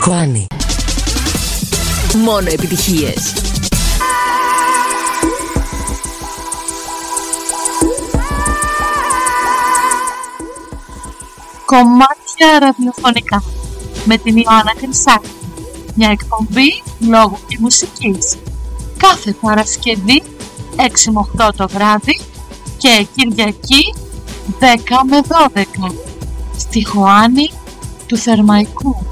Χουάνι Μόνο επιτυχίες. Κομμάτια ραδιοφωνικά. Με την Ιωάννα Χρυσάκη μια εκπομπή λόγου και μουσικής. Κάθε Παρασκευή 6 με 8 το βράδυ και Κυριακή 10 με 12 στη Χωάνη του Θερμαϊκού.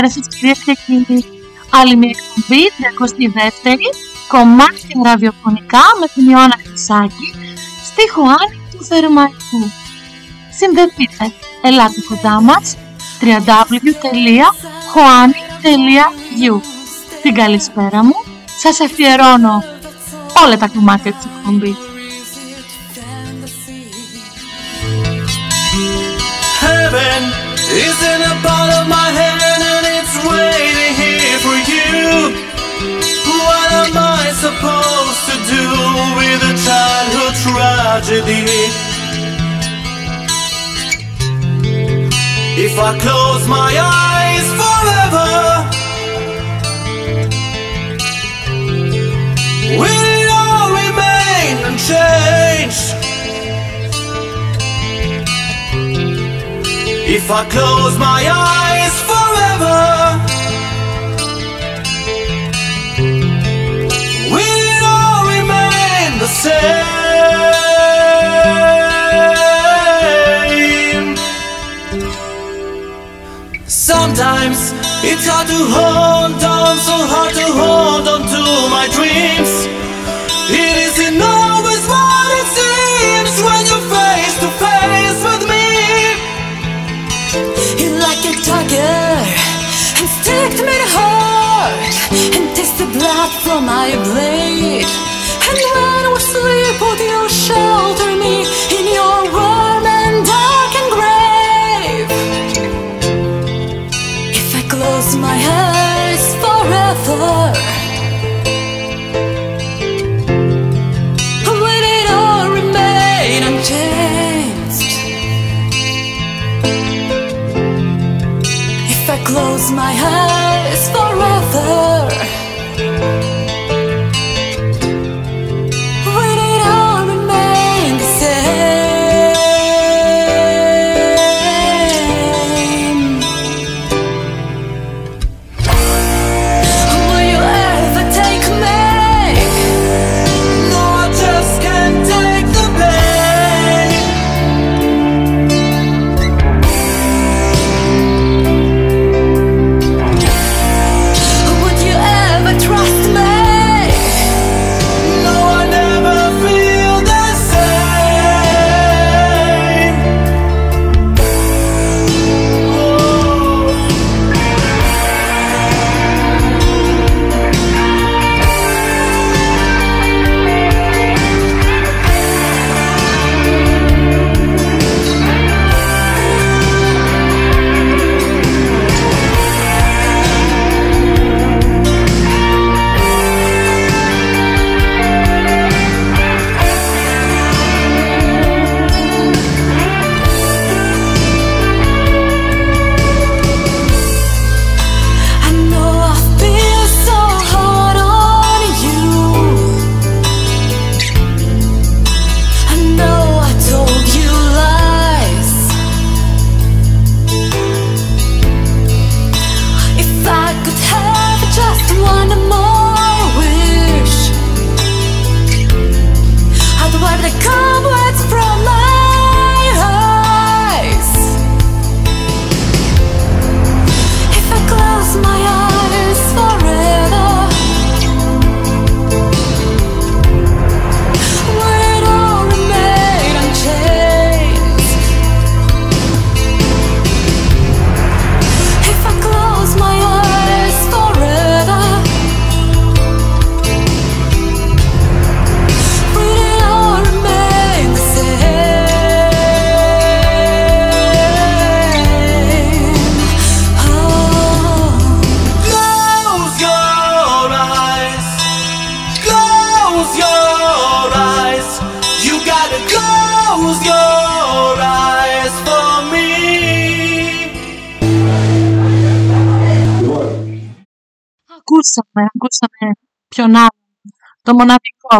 Καλησπέρα σας κυρίες και κύριοι. Άλλη μια εκπομπή, 32η, κομμάτια ραδιοφωνικά με την Ιωάννα Χρυσάκη, στη Χωάνη του Θερμαϊκού. Συνδεθείτε, ελάτε κοντά μας, www.hoani.eu Την καλησπέρα μου, σας αφιερώνω όλα τα κομμάτια της εκπομπής. Heaven is in a part of my hand and it's waiting here for you. What am I supposed to do with a childhood tragedy? If I close my eyes forever, will it all remain unchanged? If I close my eyes same? Sometimes it's hard to hold on, so hard to hold on to my dreams. It isn't always what it seems when you're face to face with me. You like a dagger and stick me to heart and taste the blood from my blade.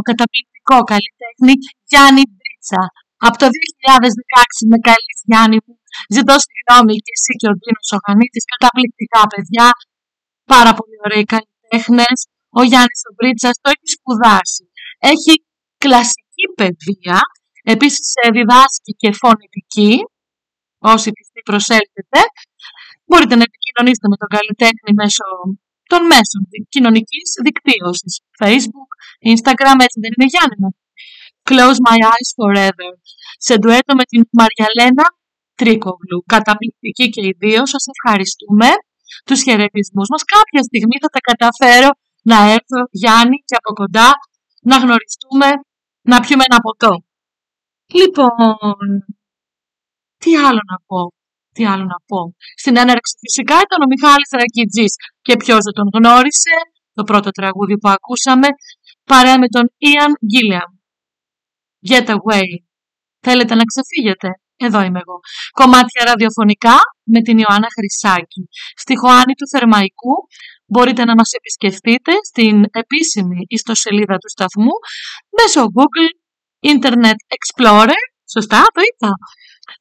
Καταπληκτικό καλλιτέχνη Γιάννη Μπρίτσα. Από το 2016 με καλή Γιάννη μου. Ζητώ συγγνώμη και εσύ και ο Ντίνος ο Γανίτης. Καταπληκτικά παιδιά. Πάρα πολύ ωραίοι καλλιτέχνες. Ο Γιάννης ο Μπρίτσας το έχει σπουδάσει. Έχει κλασική παιδεία. Επίσης ε, διδάσκει και φωνητική. Όσοι πιστοί προσέλθετε. Μπορείτε να επικοινωνήσετε με τον καλλιτέχνη μέσω των μέσων κοινωνικής δικτύωσης. Facebook, Instagram, έτσι δεν είναι Γιάννη μου; Close My Eyes Forever. Σε ντουέτο με την Μαριαλένα Τρίκογλου. Καταπληκτική και οι δύο. Σας ευχαριστούμε. Τους χαιρετισμούς μας. Κάποια στιγμή θα τα καταφέρω να έρθω Γιάννη και από κοντά να γνωριστούμε, να πιούμε ένα ποτό. Λοιπόν, τι άλλο να πω, τι άλλο να πω. Στην έναρξη φυσικά ήταν ο Μιχάλης Ρακιτζής και ποιος δεν τον γνώρισε, το πρώτο τραγούδι που ακούσαμε, παρέα με τον Ian Gilliam. Get away. Θέλετε να ξεφύγετε; Εδώ είμαι εγώ. Κομμάτια ραδιοφωνικά με την Ιωάννα Χρυσάκη. Στη Χωάνη του Θερμαϊκού μπορείτε να μας επισκεφτείτε στην επίσημη ιστοσελίδα του σταθμού μέσω Google, Internet Explorer, σωστά το είπα,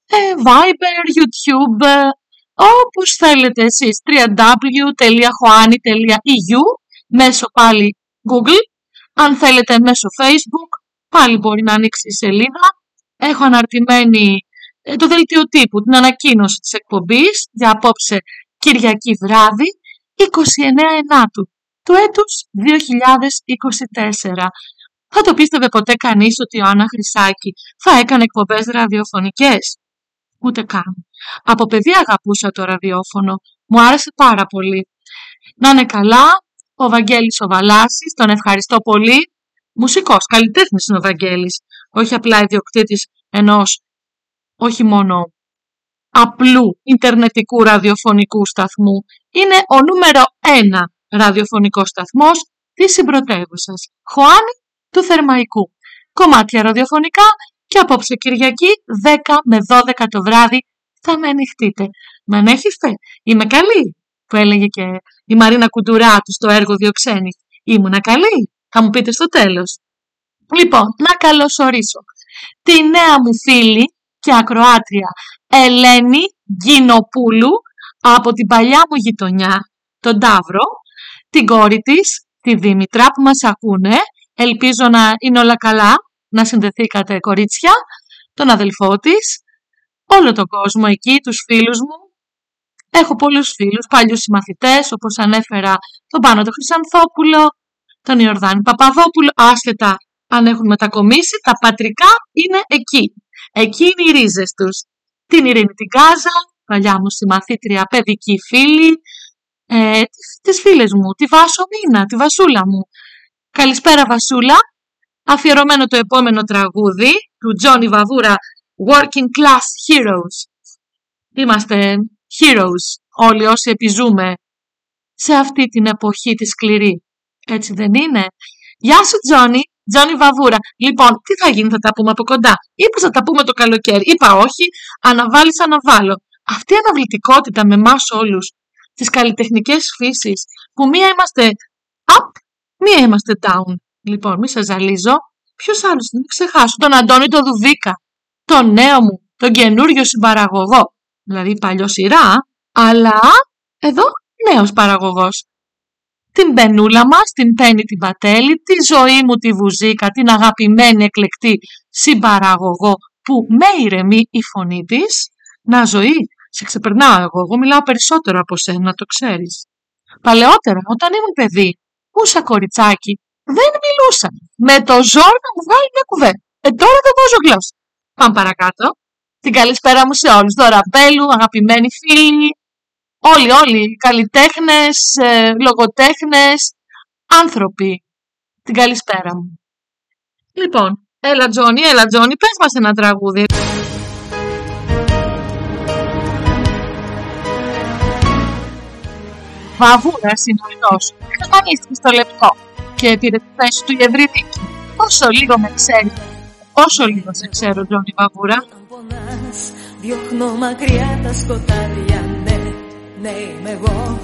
ε, Viber, YouTube, ε, όπως θέλετε εσείς, www.hoani.eu μέσω πάλι Google, αν θέλετε μέσω Facebook, πάλι μπορεί να ανοίξει η σελίδα. Έχω αναρτημένη ε, το δελτίο τύπου, την ανακοίνωση της εκπομπής για απόψε Κυριακή βράδυ, 29 Ενάτου του έτους 2024. Θα το πίστευε ποτέ κανείς ότι ο Άννα Χρυσάκη θα έκανε εκπομπές ραδιοφωνικές; Ούτε καν. Από παιδί αγαπούσα το ραδιόφωνο. Μου άρεσε πάρα πολύ. Να είναι καλά, ο Βαγγέλης ο Βαλάσης, τον ευχαριστώ πολύ. Μουσικός, καλλιτέχνης είναι ο Βαγγέλης. Όχι απλά ιδιοκτήτης ενός, όχι μόνο απλού Ιντερνετικού ραδιοφωνικού σταθμού. Είναι ο νούμερο ένα ραδιοφωνικός σταθμός της συμπρωτεύουσας. Χωάνη του Θερμαϊκού. Κομμάτια ραδιοφωνικά και απόψε Κυριακή 10 με 12 το βράδυ θα με ανοιχτείτε. Με ανέχεστε, είμαι καλή, που έλεγε και η Μαρίνα Κουντουράτου στο έργο Διοξένη. Ήμουνα καλή, θα μου πείτε στο τέλος. Λοιπόν, να καλωσορίσω τη νέα μου φίλη και ακροάτρια Ελένη Γκίνοπούλου από την παλιά μου γειτονιά, τον Ταύρο, την κόρη της, τη Δήμητρα που μας ακούνε. Ελπίζω να είναι όλα καλά, να συνδεθήκατε κορίτσια, τον αδελφό της, όλο τον κόσμο εκεί, τους φίλους μου. Έχω πολλούς φίλους, παλιούς συμμαθητές, όπως ανέφερα τον Πάνο τον Χρυσανθόπουλο, τον Ιορδάνη Παπαδόπουλο, άσχετα αν έχουν μετακομίσει, τα πατρικά είναι εκεί. Εκεί είναι οι ρίζες τους. Την Ειρήνη την Κάζα, παλιά μου συμμαθήτρια, παιδική φίλη, ε, τις φίλες μου, τη Βάσο Μίνα, τη Βασούλα μου. Καλησπέρα Βασούλα, αφιερωμένο το επόμενο τραγούδι του Τζόνι Βαβούρα, Working Class Heroes. Είμαστε heroes όλοι όσοι επιζούμε σε αυτή την εποχή τη σκληρή. Έτσι δεν είναι; Γεια σου Τζόνι, Τζόνι Βαβούρα. Λοιπόν, τι θα γίνει, θα τα πούμε από κοντά; Ή θα τα πούμε το καλοκαίρι; Είπα όχι, αναβάλεις, αναβάλω. Αυτή η αναβλητικότητα με εμάς όλους, τις καλλιτεχνικές φύσεις, που μία είμαστε up, μία είμαστε down. Λοιπόν, μη σα ζαλίζω. Ποιος άλλος, μην ξεχάσω, τον Αντώνη τον Δουβίκα. Τον νέο μου, τον καινούριο συμπαραγωγό. Δηλαδή παλιό σειρά, αλλά εδώ νέος παραγωγός την πενούλα μας, την Πέννη την Πατέλη, τη ζωή μου τη Βουζίκα, την αγαπημένη εκλεκτή συμπαραγωγό που με ηρεμεί η φωνή της. Να ζωή, σε ξεπερνάω εγώ, εγώ μιλάω περισσότερο από σένα, το ξέρεις. Παλαιότερα, όταν ήμουν παιδί, ούσα κοριτσάκι, δεν μιλούσα. Με το ζόρ να μου βγάλει μια κουβέντα. Ε, τώρα δεν βάζω γλώσσα. Πάμε παρακάτω. Την καλησπέρα μου σε όλους. Δωραμπέλου, αγαπημένοι φίλοι, Όλοι, όλοι, καλλιτέχνες, ε, λογοτέχνες, άνθρωποι. Την καλησπέρα μου. Λοιπόν, έλα Τζόνι, έλα Τζόνι, πες μας ένα τραγούδι. Βαβούρας είναι ο ενός. Εξαφανίστηκε στο λεπτό. Και πήρε τη θέση του Γευρίδη. Όσο λίγο με ξέρει, όσο λίγο σε ξέρω Τζόνι Βαβούρα. Διώχνω μακριά τα σκοτάδια. Ναι είμαι εγώ.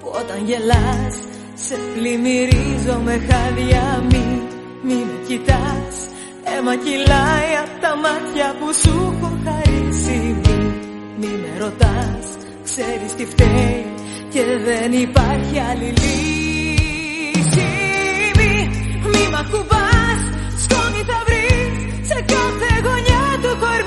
Που όταν γελάς σε πλημμυρίζω με χάδια. Μη, μη με κοιτάς. Αίμα κυλάει απ' τα μάτια που σου έχω χαρίσει. Μη, μη με ρωτάς, ξέρεις τι φταίει και δεν υπάρχει άλλη λύση. Μη, μη μ' ακουμπάς, σκόνη θα βρεις σε κάθε γωνιά του κορμιού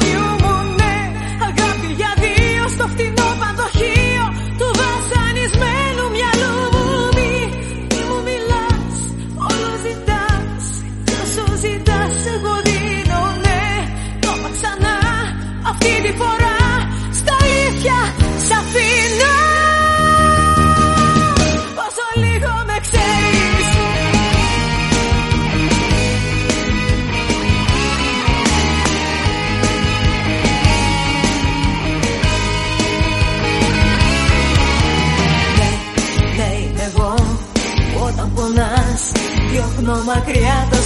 no malcriado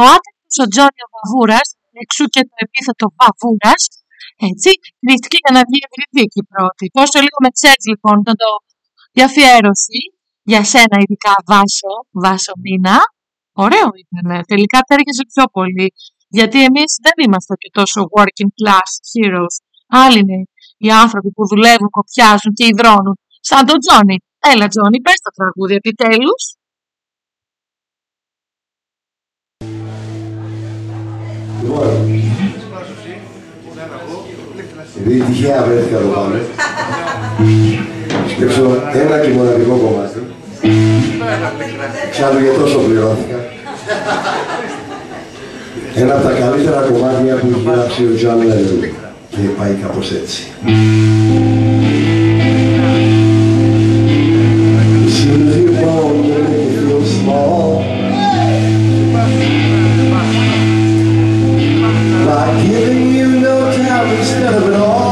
Ο Άτομος ο Τζόρεια Βαβούρας, εξού και το επίθετο βαβούρας, έτσι, κρύφτηκε για να βγει ευρυδίκη πρώτη. Πόσο λίγο με ξέρεις λοιπόν, ήταν το διαφιέρωση, για σένα ειδικά Βάσο, Βάσο Μίνα. Ωραίο ήταν, ε, τελικά τέργεζε πιο πολύ. Γιατί εμείς δεν είμαστε και τόσο working class heroes. Άλλοι είναι οι άνθρωποι που δουλεύουν, κοπιάζουν και υδρώνουν. Σαν τον Τζόνι. Έλα Τζόνι, πες το τραγούδι επιτέλους. Επειδή τυχαία βρέθηκα εδώ πάνω, ας παίξω ένα και μοναδικό κομμάτι. Ξάλλου για τόσο πληρώθηκα. Ένα από τα καλύτερα κομμάτια που έχει γράψει ο Τζον Λένον και πάει κάπως έτσι. Instead of it all.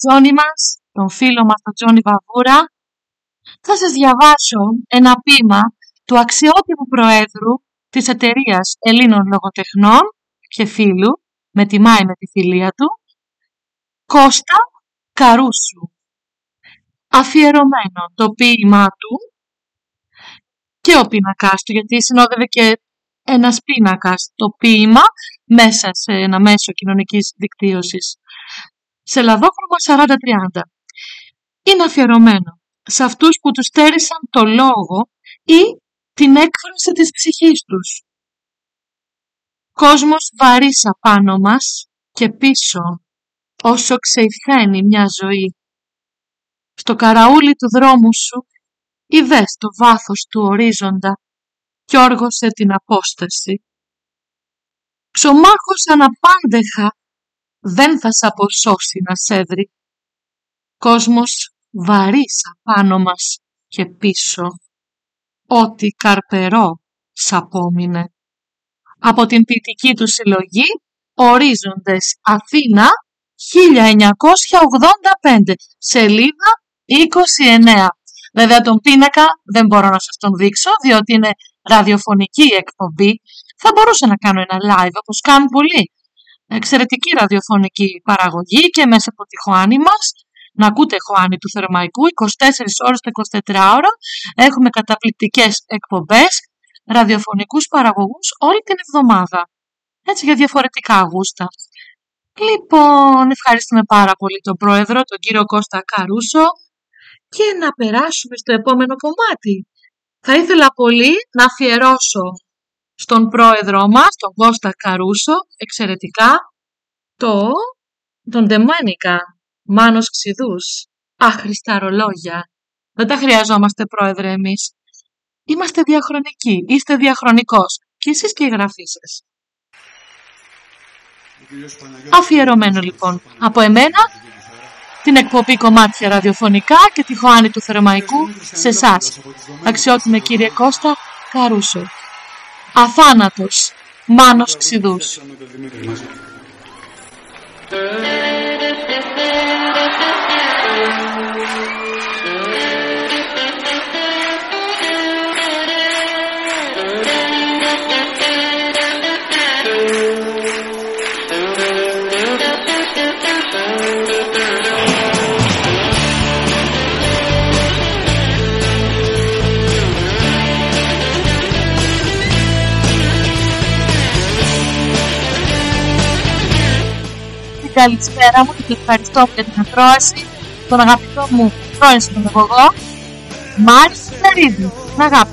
Τζόνι μας, τον φίλο μας τον Τζόνι Βαβούρα, θα σας διαβάσω ένα ποίημα του αξιότιμου Προέδρου της Εταιρείας Ελλήνων Λογοτεχνών και φίλου, με τιμάει με τη φιλία του, Κώστα Καρούσου. Αφιερωμένο το ποίημά του και ο πίνακάς του, γιατί συνόδευε και ένας πίνακας το ποίημα μέσα σε ένα μέσο κοινωνικής δικτύωσης. Σε λαδόχρωμα 40-30. Είναι αφιερωμένο σε αυτούς που τους στέρισαν το λόγο ή την έκφραση της ψυχής τους. Κόσμος βαρύς απάνω μας και πίσω, όσο ξεϊθαίνει μια ζωή. Στο καραούλι του δρόμου σου είδες το βάθος του ορίζοντα κι όργωσε την απόσταση. Ξομάχος αναπάντεχα δεν θα σ' αποσώσει να σε βρει. Κόσμος βαρύς απάνω μας και πίσω. Ό,τι καρπερό σ' απόμεινε. Από την ποιητική του συλλογή «Ορίζοντες Αθήνα» 1985, σελίδα 29. Βέβαια τον πίνακα δεν μπορώ να σας τον δείξω, διότι είναι ραδιοφωνική εκπομπή. Θα μπορούσα να κάνω ένα live, όπως κάνουν πολλοί. Εξαιρετική ραδιοφωνική παραγωγή και μέσα από τη Χωάνη μας. Να ακούτε Χωάνη του Θερμαϊκού, 24 ώρες το 24 ώρα. Έχουμε καταπληκτικές εκπομπές, ραδιοφωνικούς παραγωγούς όλη την εβδομάδα. Έτσι για διαφορετικά γούστα. Λοιπόν, ευχαριστούμε πάρα πολύ τον πρόεδρο, τον κύριο Κώστα Καρούσο και να περάσουμε στο επόμενο κομμάτι. Θα ήθελα πολύ να αφιερώσω στον πρόεδρό μας, τον Κώστα Καρούσο, εξαιρετικά, το τον Ντεμάνικα, Μάνος Ξιδούς, άχρηστα ρολόγια. Δεν τα χρειαζόμαστε πρόεδρε εμείς. Είμαστε διαχρονικοί, είστε διαχρονικός και εσείς και οι γραφείς σας. Αφιερωμένο λοιπόν από εμένα την εκπομπή κομμάτια ραδιοφωνικά και τη Χωάνη του Θερμαϊκού σε εσάς. Αξιότιμε κύριε Κώστα Καρούσο. Αθάνατος Μάνος Ξιδούς. Καλησπέρα μου και την ευχαριστώ για την ακρόαση τον αγαπητό μου πρώην συνταγωγό Μάρι Σαρίδη. Την αγάπη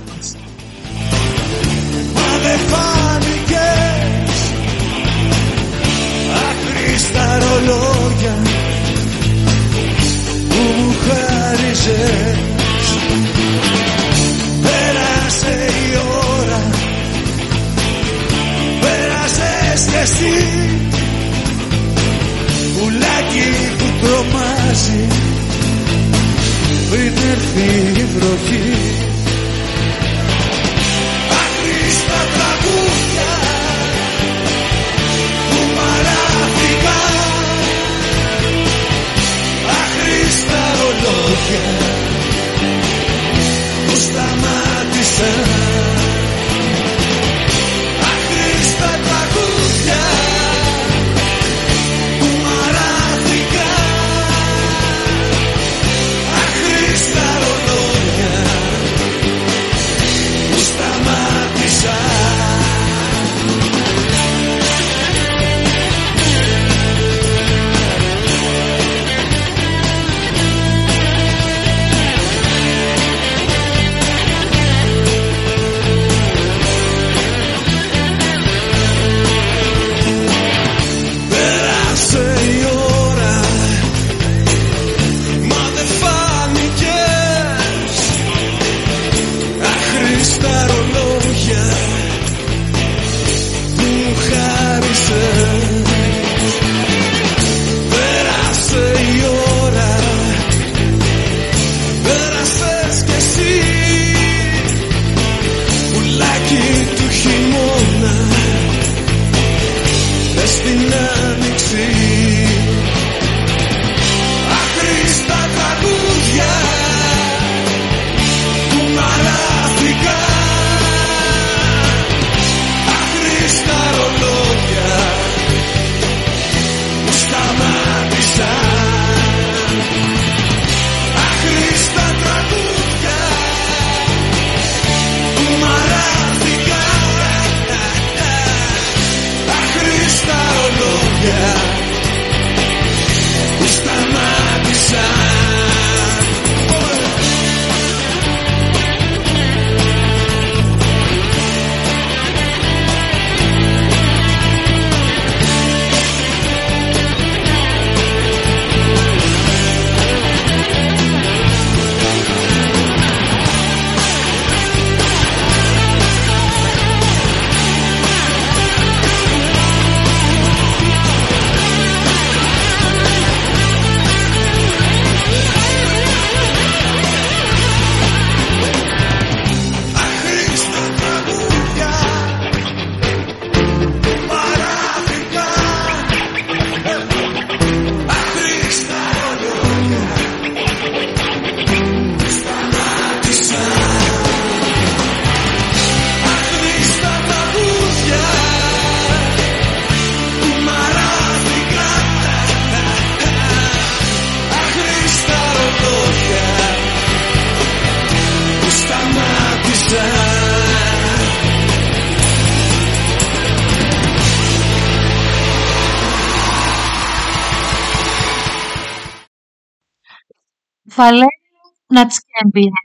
Βαλέριο Νατσκέμπια.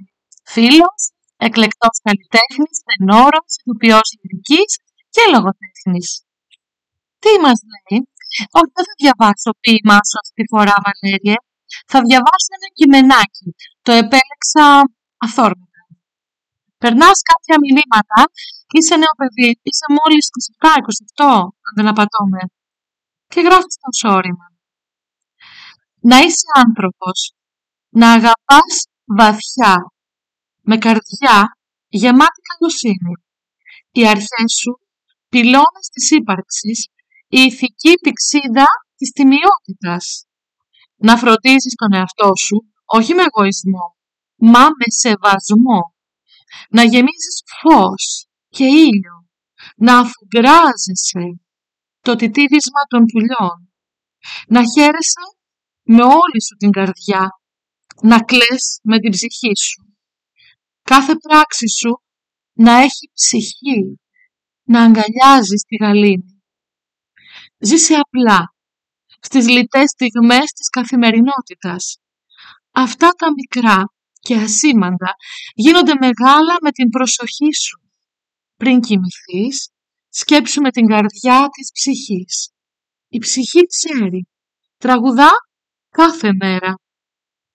Φίλος, εκλεκτός καλλιτέχνης, τενόρος, ηθοποιός λυρικής και λογοτέχνης. Τι μας λέει, όχι δεν θα διαβάσω ποίημά σου αυτή τη φορά Βαλέριε, θα διαβάσω ένα κειμενάκι, το επέλεξα αθόρμητα. Περνάς κάποια μηνύματα; Και είσαι νέο παιδί, είσαι μόλις 27-28, αν δεν απατώμε. Και γράφεις τόσο όρημα. Να είσαι άνθρωπος, να αγαπάς βαθιά, με καρδιά γεμάτη καλοσύνη. Οι αρχές σου, πυλώνες της ύπαρξης, η ηθική πηξίδα της τιμιότητας. Να φροντίζεις τον εαυτό σου, όχι με εγωισμό, μα με σεβασμό. Να γεμίζεις φως και ήλιο. Να αφουγκράζεσαι το τιτίδισμα των πουλιών. Να χαίρεσαι με όλη σου την καρδιά να κλαις με την ψυχή σου. Κάθε πράξη σου να έχει ψυχή, να αγκαλιάζεις τη γαλήνη. Ζήσε απλά, στις λιτές στιγμές της καθημερινότητας. Αυτά τα μικρά και ασήμαντα γίνονται μεγάλα με την προσοχή σου. Πριν κοιμηθείς, σκέψου με την καρδιά της ψυχής. Η ψυχή ξέρει, τραγουδά κάθε μέρα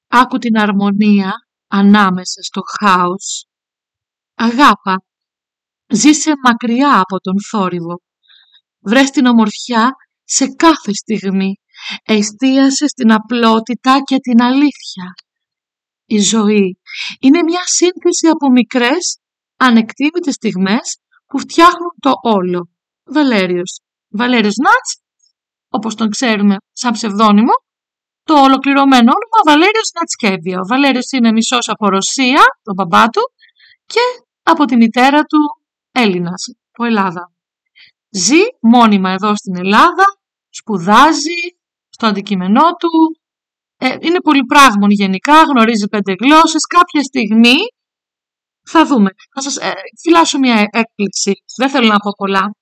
Άκου την αρμονία ανάμεσα στο χάος. Αγάπα, ζήσε μακριά από τον θόρυβο. Βρες την ομορφιά σε κάθε στιγμή. Εστίασες στην απλότητα και την αλήθεια. Η ζωή είναι μια σύνθεση από μικρές, ανεκτήμητες στιγμές που φτιάχνουν το όλο. Βαλέριος. Βαλέριος Νάτς, όπως τον ξέρουμε σαν ψευδόνυμο, το ολοκληρωμένο όνομα Βαλέριος Νατσκέβια. Ο Βαλέριος είναι μισός από Ρωσία, τον μπαμπά του, και από τη μητέρα του Έλληνας, από Ελλάδα. Ζει μόνιμα εδώ στην Ελλάδα, σπουδάζει στο αντικείμενό του, ε, είναι πολυπράγμων γενικά, γνωρίζει πέντε γλώσσες. Κάποια στιγμή θα δούμε. Θα σας ε, φυλάσω μια έκπληξη. Δεν θέλω να πω πολλά.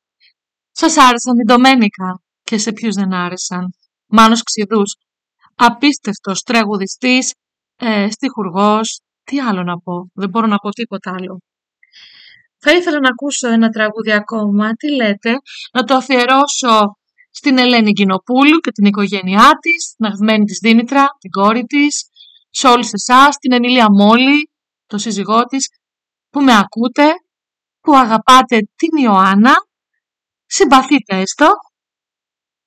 Σας άρεσαν οι Ντομένικα και σε ποιους δεν άρεσαν. Μάνος Ξηδούς απίστευτος τραγουδιστής, ε, στιχουργός, τι άλλο να πω, δεν μπορώ να πω τίποτα άλλο. Θα ήθελα να ακούσω ένα τραγούδι ακόμα, τι λέτε, να το αφιερώσω στην Ελένη Γκινοπούλου και την οικογένειά της, την αγαπημένη της Δήμητρα, την κόρη της, σε όλους εσάς, την Εμίλια Μόλη, το σύζυγό της, που με ακούτε, που αγαπάτε την Ιωάννα, συμπαθείτε έστω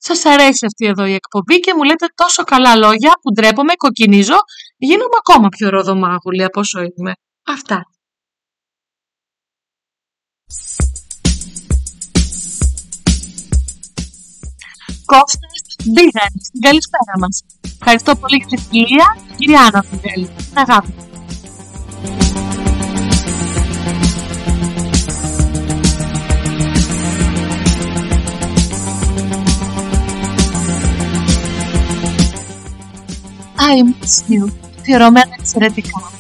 σας αρέσει αυτή εδώ η εκπομπή και μου λέτε τόσο καλά λόγια που ντρέπομαι, κοκκινίζω, γίνομαι ακόμα πιο ροδομάγουλη από όσο είμαι. Αυτά. Κώστας Μπίγανη, στην καλησπέρα μας. Ευχαριστώ πολύ για την φιλία, κυρία Άννα Φιγέλη. Αγάπη. I miss you, αφιερωμένα εξαιρετικά.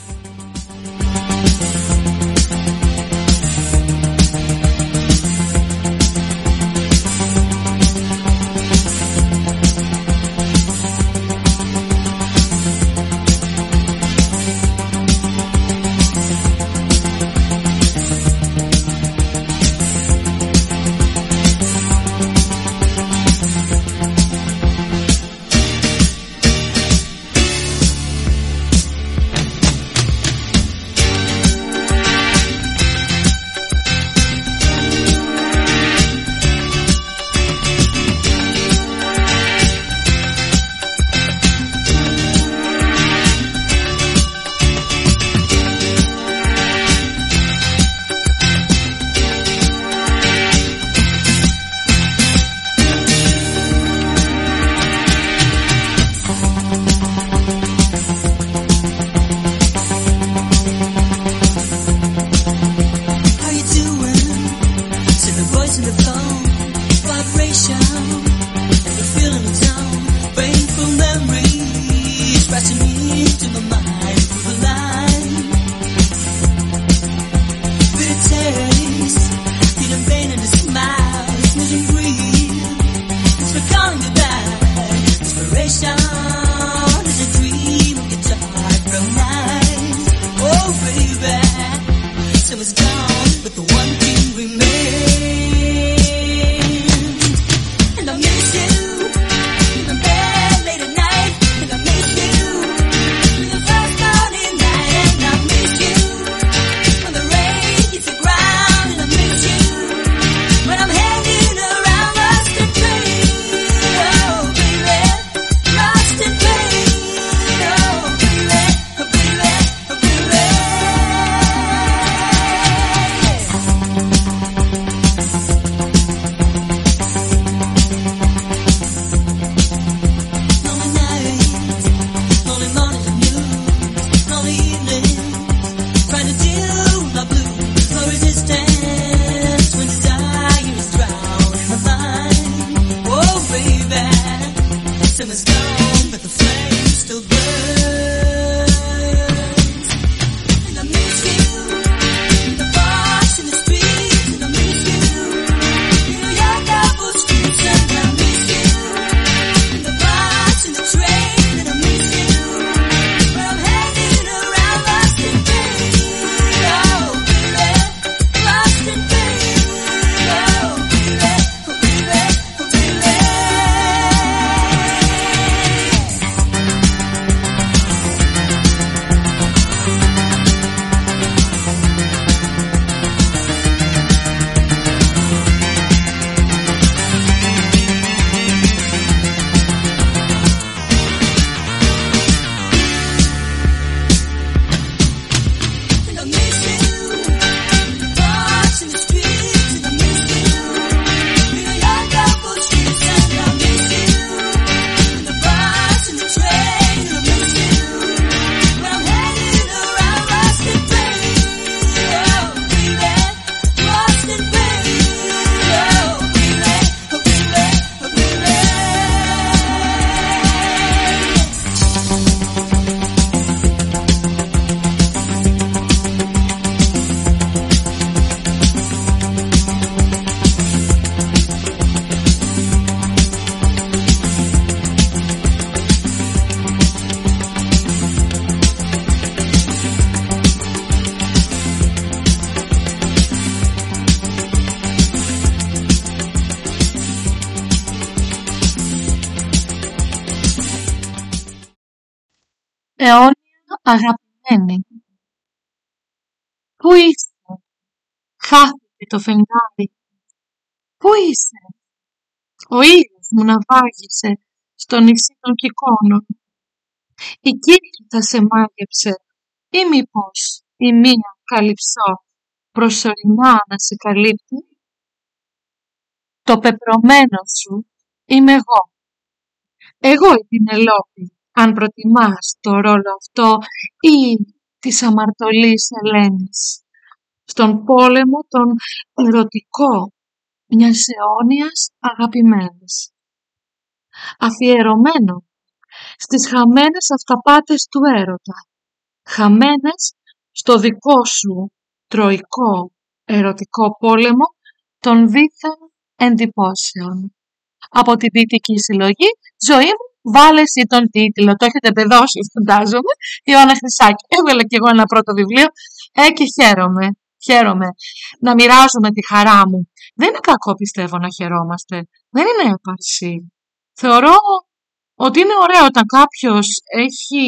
Αιώνια αγαπημένη. Πού είσαι, χάθηκε το φεγγάρι. Πού είσαι, ο ήλιος μου να βάγισε στο νησί των κυκώνων. Η Κύρκη θα σε μάγεψε ή μήπως η μία καλυψό προσωρινά να σε καλύπτει; Το πεπρωμένο σου είμαι εγώ. Εγώ η Πινελόπη, αν προτιμάς το ρόλο αυτό ή της αμαρτωλής Ελένης. Στον πόλεμο τον ερωτικό μιας αιώνιας αγαπημένης. Αφιερωμένο στις χαμένες αυταπάτες του έρωτα. Χαμένες στο δικό σου τροϊκό ερωτικό πόλεμο των δίθεν εντυπώσεων. Από την ποιητική συλλογή «Ζωή μου, βάλε εσύ τον τίτλο». Το έχετε παιδώσει, φαντάζομαι. Η Ιωάννα Χρυσάκη. Έβγαλα κι εγώ ένα πρώτο βιβλίο ε, και χαίρομαι. Χαίρομαι να μοιράζομαι τη χαρά μου. Δεν είναι κακό πιστεύω να χαιρόμαστε. Δεν είναι έπαρση. Θεωρώ ότι είναι ωραίο όταν κάποιος έχει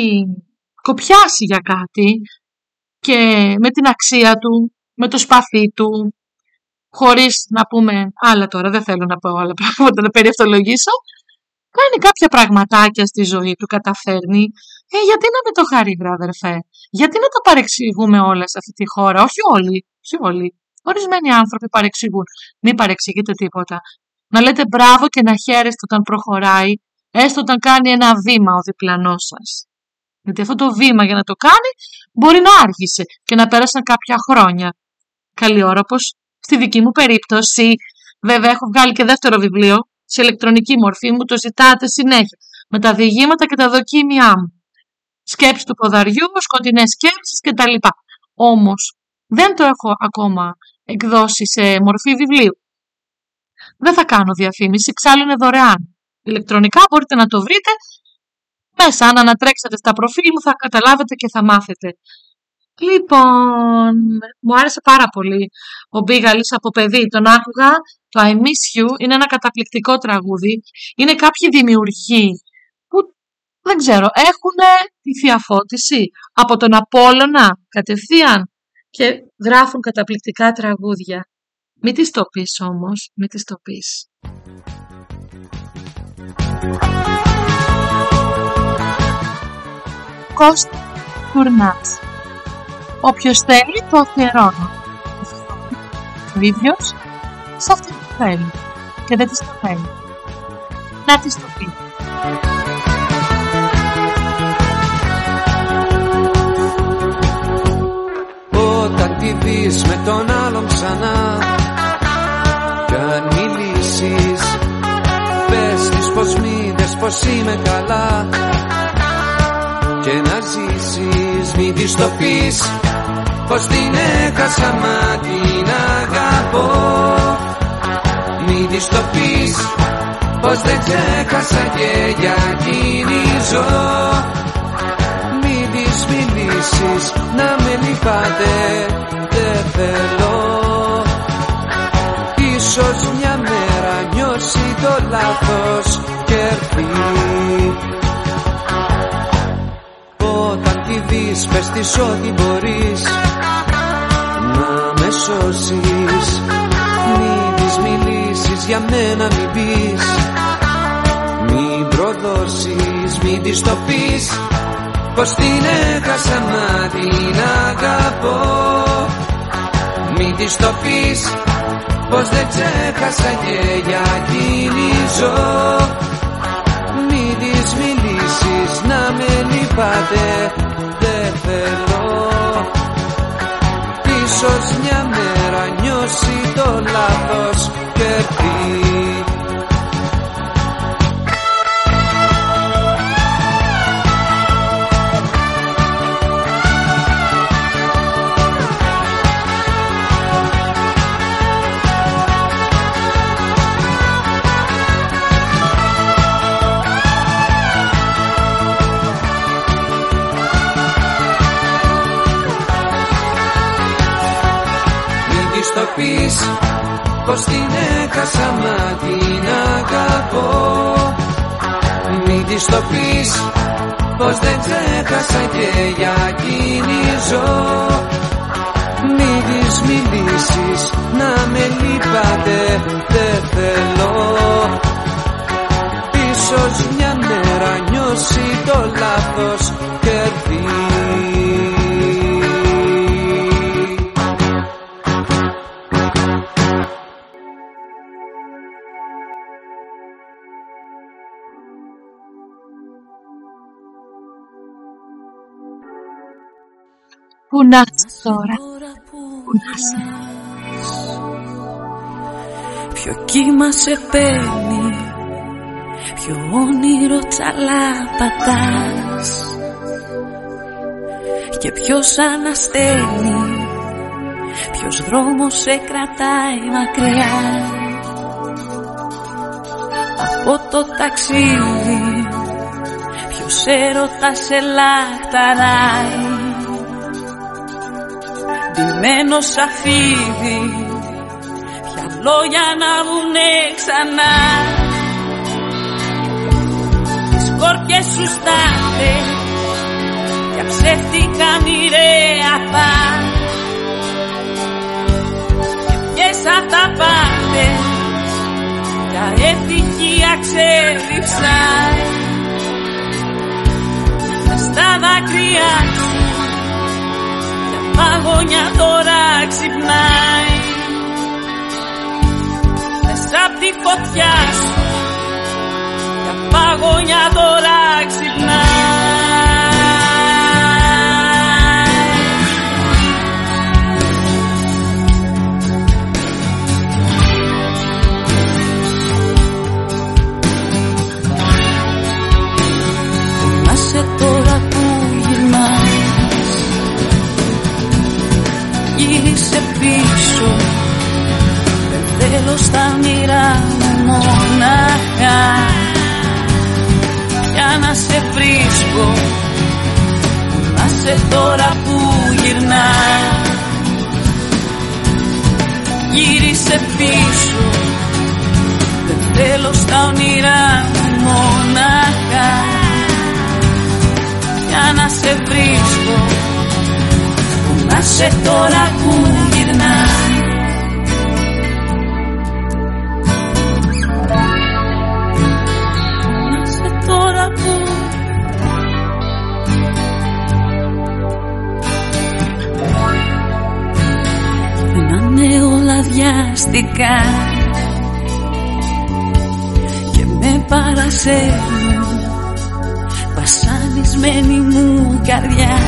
κοπιάσει για κάτι και με την αξία του, με το σπαθί του, χωρίς να πούμε άλλα τώρα, δεν θέλω να πω άλλα πράγματα να περιευτολογήσω, κάνει κάποια πραγματάκια στη ζωή του, καταφέρνει. Ε, γιατί να μην το χαρεί, βρε αδερφέ; Γιατί να τα παρεξηγούμε όλα σε αυτή τη χώρα; Όχι όλοι, όχι όλοι. Ορισμένοι άνθρωποι παρεξηγούν. Μην παρεξηγείτε τίποτα. Να λέτε μπράβο και να χαίρεστε όταν προχωράει, έστω όταν κάνει ένα βήμα ο διπλανός σας. Γιατί αυτό το βήμα για να το κάνει μπορεί να άργησε και να πέρασαν κάποια χρόνια. Καλή ώρα, όπως στη δική μου περίπτωση Βέβαια έχω βγάλει και δεύτερο βιβλίο σε ηλεκτρονική μορφή, μου το ζητάτε συνέχεια. Με τα διηγήματα και τα δοκίμια μου. Σκέψη του ποδαριού, σκοτεινές σκέψεις κτλ. Όμως δεν το έχω ακόμα εκδώσει σε μορφή βιβλίου. Δεν θα κάνω διαφήμιση, εξάλλου είναι δωρεάν. Ηλεκτρονικά μπορείτε να το βρείτε μέσα. Αν ανατρέξετε στα προφίλ μου θα καταλάβετε και θα μάθετε. Λοιπόν, μου άρεσε πάρα πολύ ο Μπίγαλης από παιδί. Τον άκουγα, το I Miss You είναι ένα καταπληκτικό τραγούδι. Είναι κάποιοι δημιουργοί που δεν ξέρω, έχουν τη διαφώτιση από τον Απόλλωνα κατευθείαν και γράφουν καταπληκτικά τραγούδια. Μην τις το πεις όμως, μην τις το πεις. Κώστα Κουρνάς Όποιος θέλει το αφιερώνω. Ο ίδιος σε αυτή που θέλει και δεν της το θέλει. Να της το πει. Όταν τη δεις με τον άλλον ξανά Κι αν μιλήσεις Πες της πως μη δες πως είμαι καλά Και να ζήσεις μη της το πεις Πως την έχασα μα την αγαπώ. Μη της το πεις Πως δεν ξέχασα και για εκείνη ζω Μη της μιλήσεις να με λυπάτε Δεν θέλω. Ίσως μια μέρα νιώσει το λάθος και έρθει δεις πες της ό,τι μπορείς. Να με σώσεις Μην της μιλήσεις για μένα μην πεις. Μην προδώσεις μην της το πεις. Πως την έχασα μα την αγαπώ. Μην της το πεις Πως δεν ξέχασα και για εκείνη ζω. Μην της μιλήσεις να με λυπάτε Ίσως μια μέρα νιώσει το λάθος και έρθει πεις πως την έχασα μα την αγαπώ. Μην της το πεις πως δεν ξέχασα και για εκείνη ζω. Μην της μιλήσεις να με λυπάτε δεν θέλω. Ίσως μια μέρα νιώσει το λάθος και έρθει Πού να είσαι τώρα, πού να είσαι. Ποιο κύμα σε παίρνει Ποιο όνειρο τσαλάπατας Και ποιος αναστέλνει Ποιος δρόμος σε κρατάει μακριά. Από το ταξίδι Ποιος έρωτας σε λαχταράει Ντυμένο σαν φίδι. Ποια λόγια να βγουνε ξανά. Τις σκόρπιες σου στάτε. Πια ψεύτικα μοιραία πά. Και ποιες απ' τα πάτε. Πια ευτυχία ξέλιψαν Μες στα δάκρυά σου παγωνιά τώρα ξυπνάει. Μέσα απ' τη φωτιά σου Τα παγωνιά τώρα ξυπνάει όνειρά μου μονάχα Για να σε βρίσκω Να σε τώρα που γυρνά. Γύρισε πίσω Δεν θέλω στα όνειρά μου μονάχα Για να σε βρίσκω Να σε τώρα που γυρνά βιαστικά. Και με παρασέρνουν βασανισμένη μου καρδιά.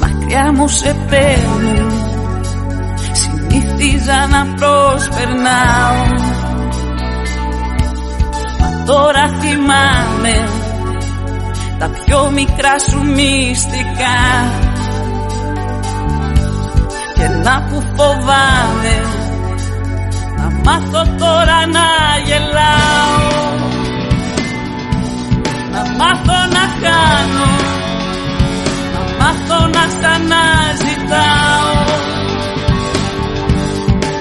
Μακριά μου σε παίρνουν συνήθιζα να προσπερνάω. Μα τώρα θυμάμαι τα πιο μικρά σου μυστικά και να που φοβάμαι να μάθω τώρα να γελάω. Να μάθω να κάνω να μάθω να σ' αναζητάω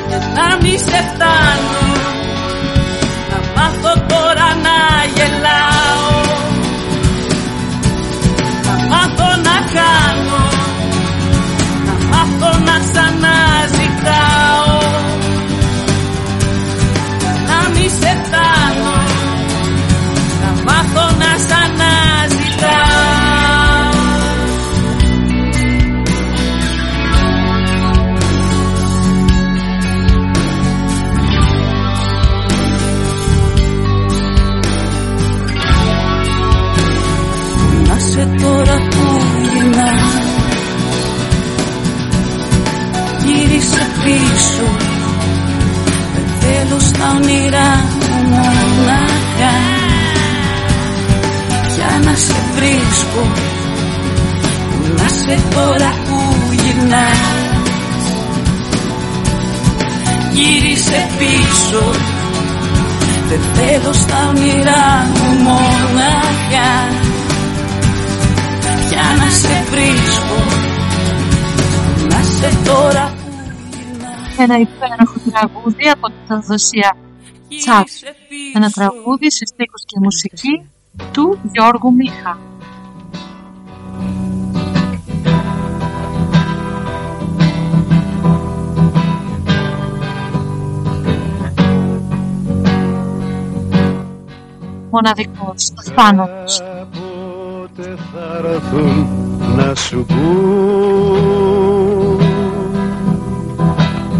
και να μη σε φτάνω να μάθω τώρα να γελάω. Να μάθω να κάνω βρίσκω Να σε τώρα που γυρνάς Γύρισε πίσω Δεν θέλω στα όνειρά μου μονάχα για να σε βρίσκω Να σε τώρα Ένα υπέροχο τραγούδι από την Θεοδοσία Τσάκ. Ένα τραγούδι σε στίχους και μουσική του Γιώργου Μίχα. Μοναδικός, αθάνατος. Πότε θα έρθουν να σου πούν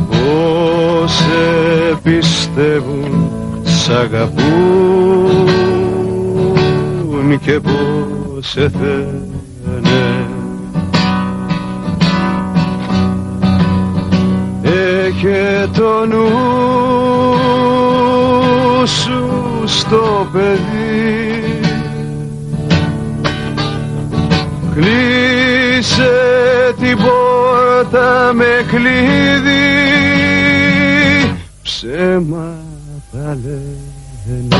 Πως σε πιστεύουν, σ' αγαπούν και πως σε θένε Έχε το νου σου στο παιδί. Κλείσε την πόρτα με κλειδί. Ψέματα λένε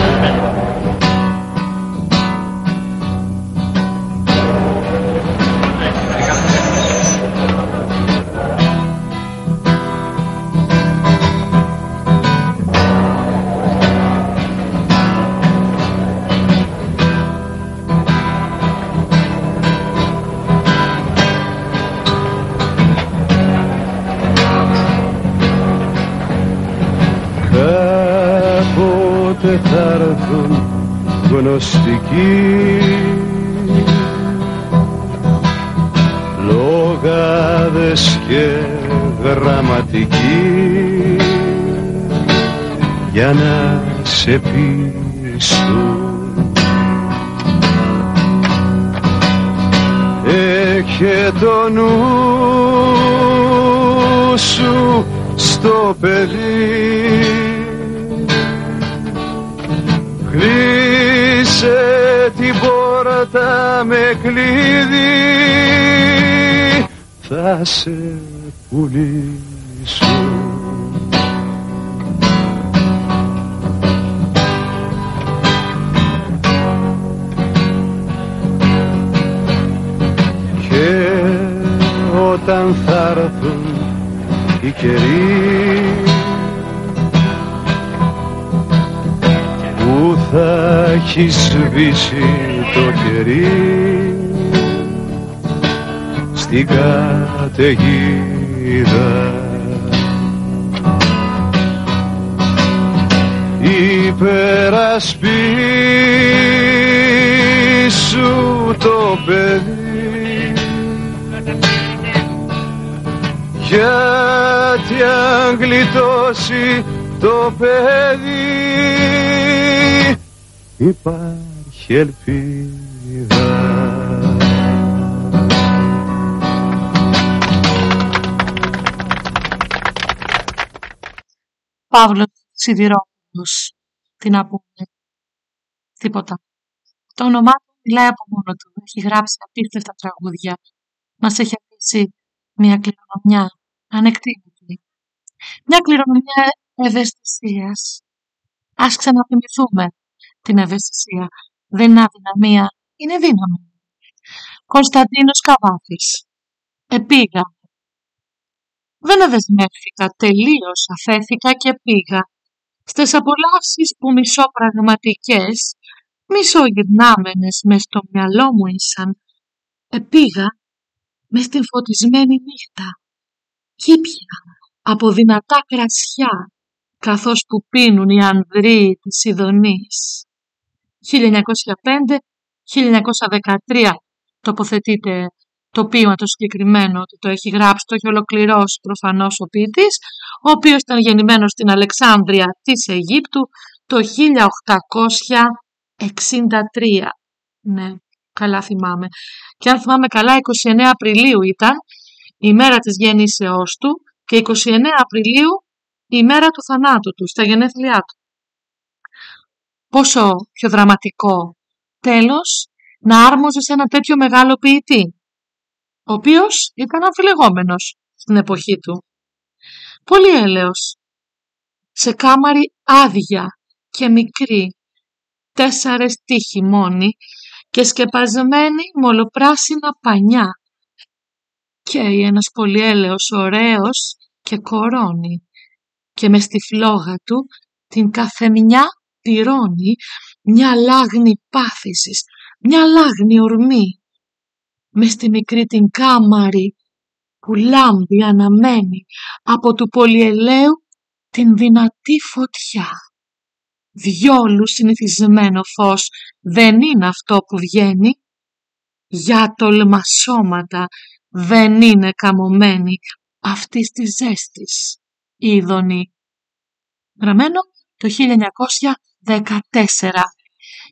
γνωστικοί Λόγαδες και γραμματικοί Για να σε πείσουν Έχε το νου σου στο παιδί Άνοιξε την πόρτα με κλείδι Θα σε πουλήσω. Και όταν θα έρθουν οι καιροί που θα έχεις σβήσει το κερί στην καταιγίδα. Υπερασπίσου το παιδί. Γιατί αν γλιτώσει το παιδί υπάρχει ελπίδα Παύλος Σιδηρόπουλος. Τι να πούμε. Τίποτα. Το όνομά του μιλάει από μόνο του. Έχει γράψει απίστευτα τραγούδια. Μας έχει αφήσει μια κληρονομιά ανεκτήμητη. Μια κληρονομιά ευαισθησίας. Ας ξαναθυμηθούμε την ευαισθησία. Δεν είναι αδυναμία, είναι δύναμη. Κωνσταντίνος Καβάφης. Επήγα. Δεν εδεσμεύτηκα, τελείως αφέθηκα και πήγα. Στις απολαύσεις που μισοπραγματικές, μισογυρνάμενες μες στο μυαλό μου ήσαν, επήγα μες στην φωτισμένη νύχτα. Ήπια από δυνατά κρασιά, καθώς που πίνουν οι ανδροί της Ιδονής. 1905-1913 τοποθετείται το ποίημα το συγκεκριμένο ότι το έχει γράψει, το έχει ολοκληρώσει προφανώς ο ποιητής, ο οποίος ήταν γεννημένος στην Αλεξάνδρεια της Αιγύπτου το 1863. Ναι, καλά θυμάμαι. Και αν θυμάμαι καλά, 29 Απριλίου ήταν η μέρα της γέννησεώς του και 29 Απριλίου η μέρα του θανάτου του, στα γενέθλιά του. Πόσο πιο δραματικό τέλος να άρμοζε σε ένα τέτοιο μεγάλο ποιητή ο οποίος ήταν αμφιλεγόμενος στην εποχή του. Πολύ έλεος. Σε κάμαρη άδεια και μικρή, τέσσερες τείχοι μόνοι και σκεπασμένη μολοπράσινα πανιά. Και ένας πολύ έλεος ωραίος και κορώνει και με στη φλόγα του την καθεμιά τυρώνει μια λάγνη πάθησης, μια λάγνη ορμή μες στη μικρή την κάμαρη που λάμπει αναμένη από του πολυελαίου την δυνατή φωτιά. Διόλου συνηθισμένο φως δεν είναι αυτό που βγαίνει. Για τολμα σώματα δεν είναι καμωμένη αυτή τη ζέστης η ειδονή. Γραμμένο το 1914.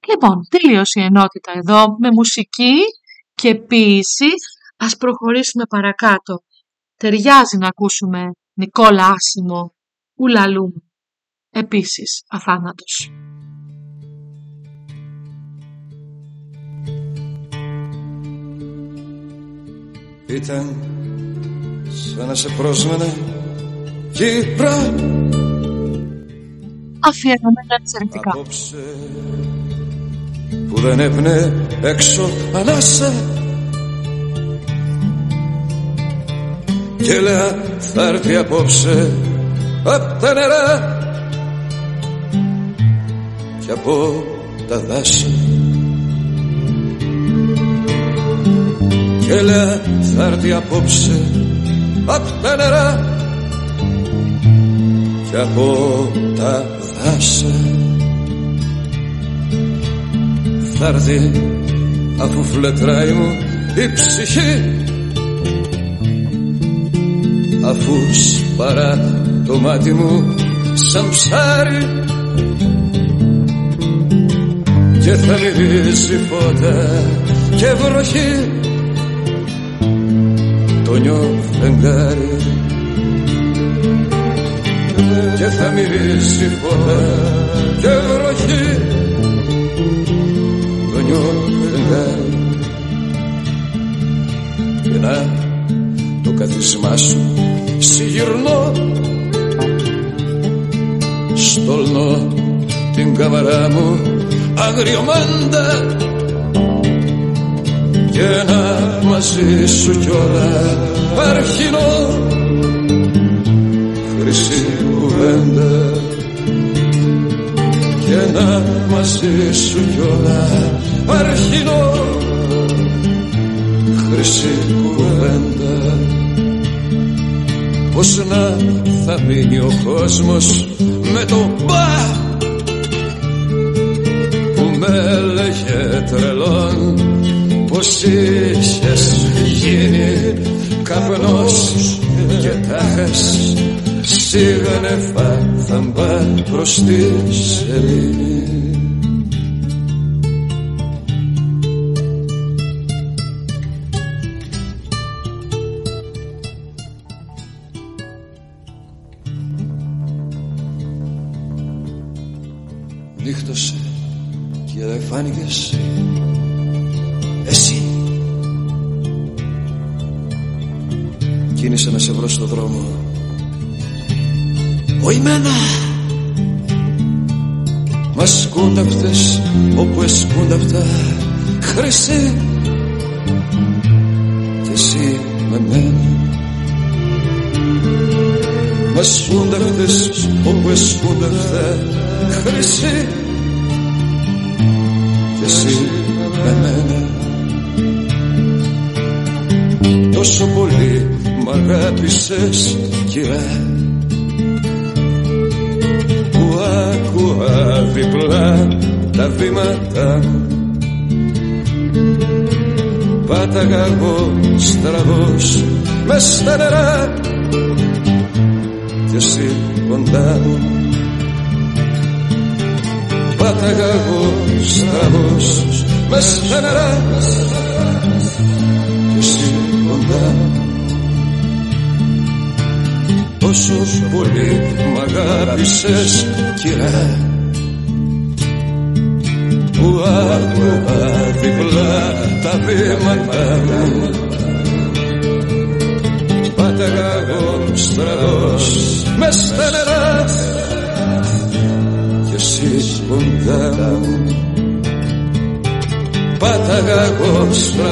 Λοιπόν, τελείωσε η ενότητα εδώ με μουσική και ποίηση, ας προχωρήσουμε παρακάτω. Ταιριάζει να ακούσουμε Νικόλα Άσιμο, Ουλαλούμ, επίσης αθάνατος. Ήταν σαν να σε πρόσμενε Κύπρα Αφιερωμένα εξαιρετικά. Απόψε που δεν έπνε έξω ανάσα και λέει θα έρθει απόψε απ' τα νερά και από τα δάση και λέει θα έρθει απόψε απ' τα νερά και από τα δάση θα έρθει αφού φλετράει μου η ψυχή. Αφού σπαρά το μάτι μου σαν ψάρι. Και θα μυρίσει φώτα και βροχή. Το νιώ φεγγάρι και θα μυρίσει φώτα και βροχή. Και να το καθισμά σου συγυρνώ στολνώ την καμαρά μου αγριομάντα και ένα μαζί σου κιόλα αρχινό κουβέντα και να μαζί σου κιόλα. Αρχινό χρυσή κουβέντα. Πως να θα μείνει ο κόσμος με το μπα που με έλεγε τρελόν. Πως είχες γίνει καπνός και τα είχες σίγανε θαμπά προς τη σελήνη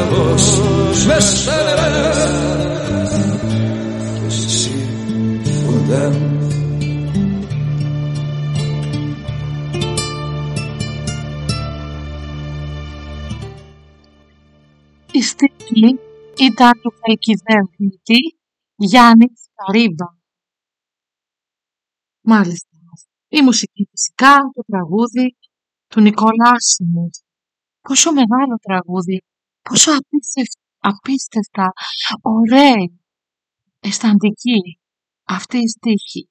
εγώ στραβός μες στα νερά them. Η στίχη ήταν του Χαλκιδαίου ποιητή Γιάννη Καρύμπα. Μάλιστα. Η μουσική φυσικά, το τραγούδι του Νικολάσιμου. Πόσο μεγάλο τραγούδι, πόσο απίστευτα, απίστευτα ωραία, αισθαντική αυτή η στίχη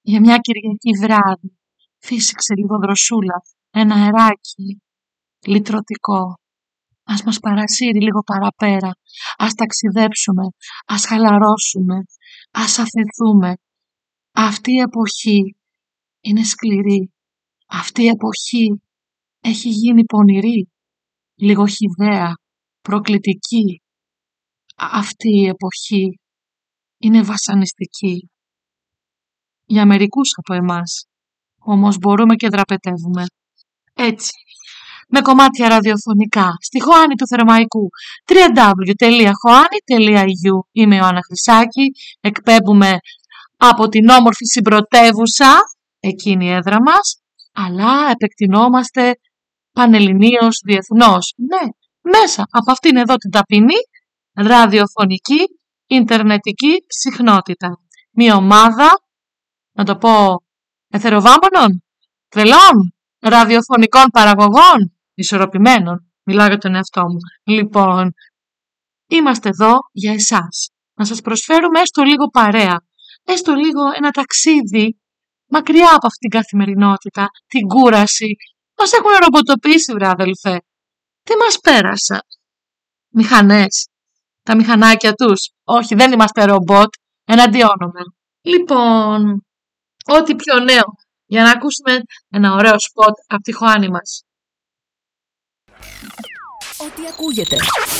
για μια Κυριακή βράδυ φύσηξε λίγο δροσούλα, ένα αεράκι λυτρωτικό. Ας μας παρασύρει λίγο παραπέρα, ας ταξιδέψουμε, ας χαλαρώσουμε, ας αφαιθούμε. Αυτή η εποχή είναι σκληρή. Αυτή η εποχή έχει γίνει πονηρή, λίγο χιδαία, προκλητική. Αυτή η εποχή είναι βασανιστική. Για μερικούς από εμάς. Όμως μπορούμε και δραπετεύουμε. Έτσι. Με κομμάτια ραδιοφωνικά στη Χωάνη του Θερμαϊκού www.hoani.eu Είμαι ο Άννα Χρυσάκη. Εκπέμπουμε από την όμορφη συμπρωτεύουσα, εκείνη η έδρα μας, αλλά επεκτηνόμαστε πανελληνίως διεθνώς. Ναι, μέσα από αυτήν εδώ την ταπεινή ραδιοφωνική Ιντερνετική συχνότητα. Μια ομάδα, να το πω, εθεροβάμωνων, τρελών, ραδιοφωνικών παραγωγών, ισορροπημένων. Μιλάω για τον εαυτό μου. Λοιπόν, είμαστε εδώ για εσάς. Να σας προσφέρουμε έστω λίγο παρέα, έστω λίγο ένα ταξίδι μακριά από αυτήν την καθημερινότητα, την κούραση. Μας έχουν ρομποτοποιήσει, βρε αδελφέ. Τι μας πέρασα. Μηχανές, τα μηχανάκια τους; Όχι, δεν είμαστε ρομπότ, εναντιώνομαι. Λοιπόν, ό,τι πιο νέο, για να ακούσουμε ένα ωραίο σποτ από τη Χωάνη μας. Ό,τι ακούγεται,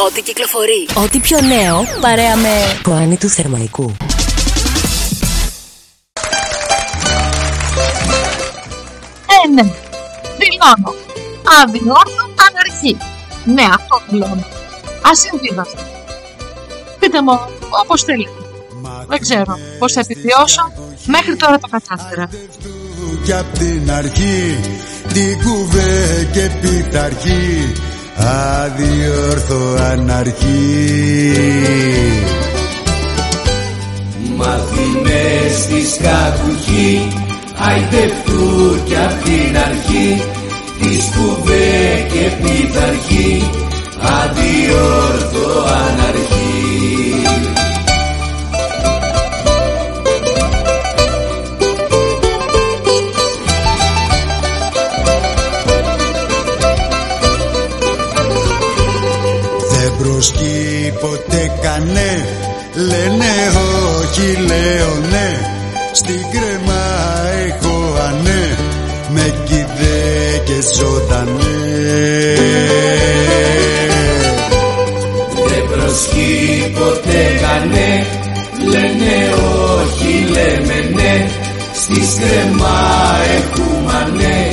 ό,τι κυκλοφορεί, ό,τι πιο νέο, παρέα με Χωάνη του Θερμαϊκού. Ε, ναι, δηλώνω. Αδιόρθω αναρχή. Ναι, αυτό δηλώνω. Ασυμβίβαστο. Πείτε μου όπως θέλετε. Δεν ξέρω πώς θα επιβιώσω Μέχρι τώρα το κατάφερα. Κι απ' την αρχή την κουβέ και πειθαρχή αδιόρθω αναρχή Μαθημές στη σκακουχή Αϊτευτού κι απ' την αρχή Τη κουβέ και πειθαρχή Αδιόρθω αναρχή. Δεν προσκύει ποτέ κανέ Λένε όχι λέω ναι Στην κρέμα έχω ανέ Με κηδέ και ζωντανέ Δεν προσκύει ποτέ κανέ Λένε όχι λέμε ναι. Στη σκρεμά έχουμε ναι.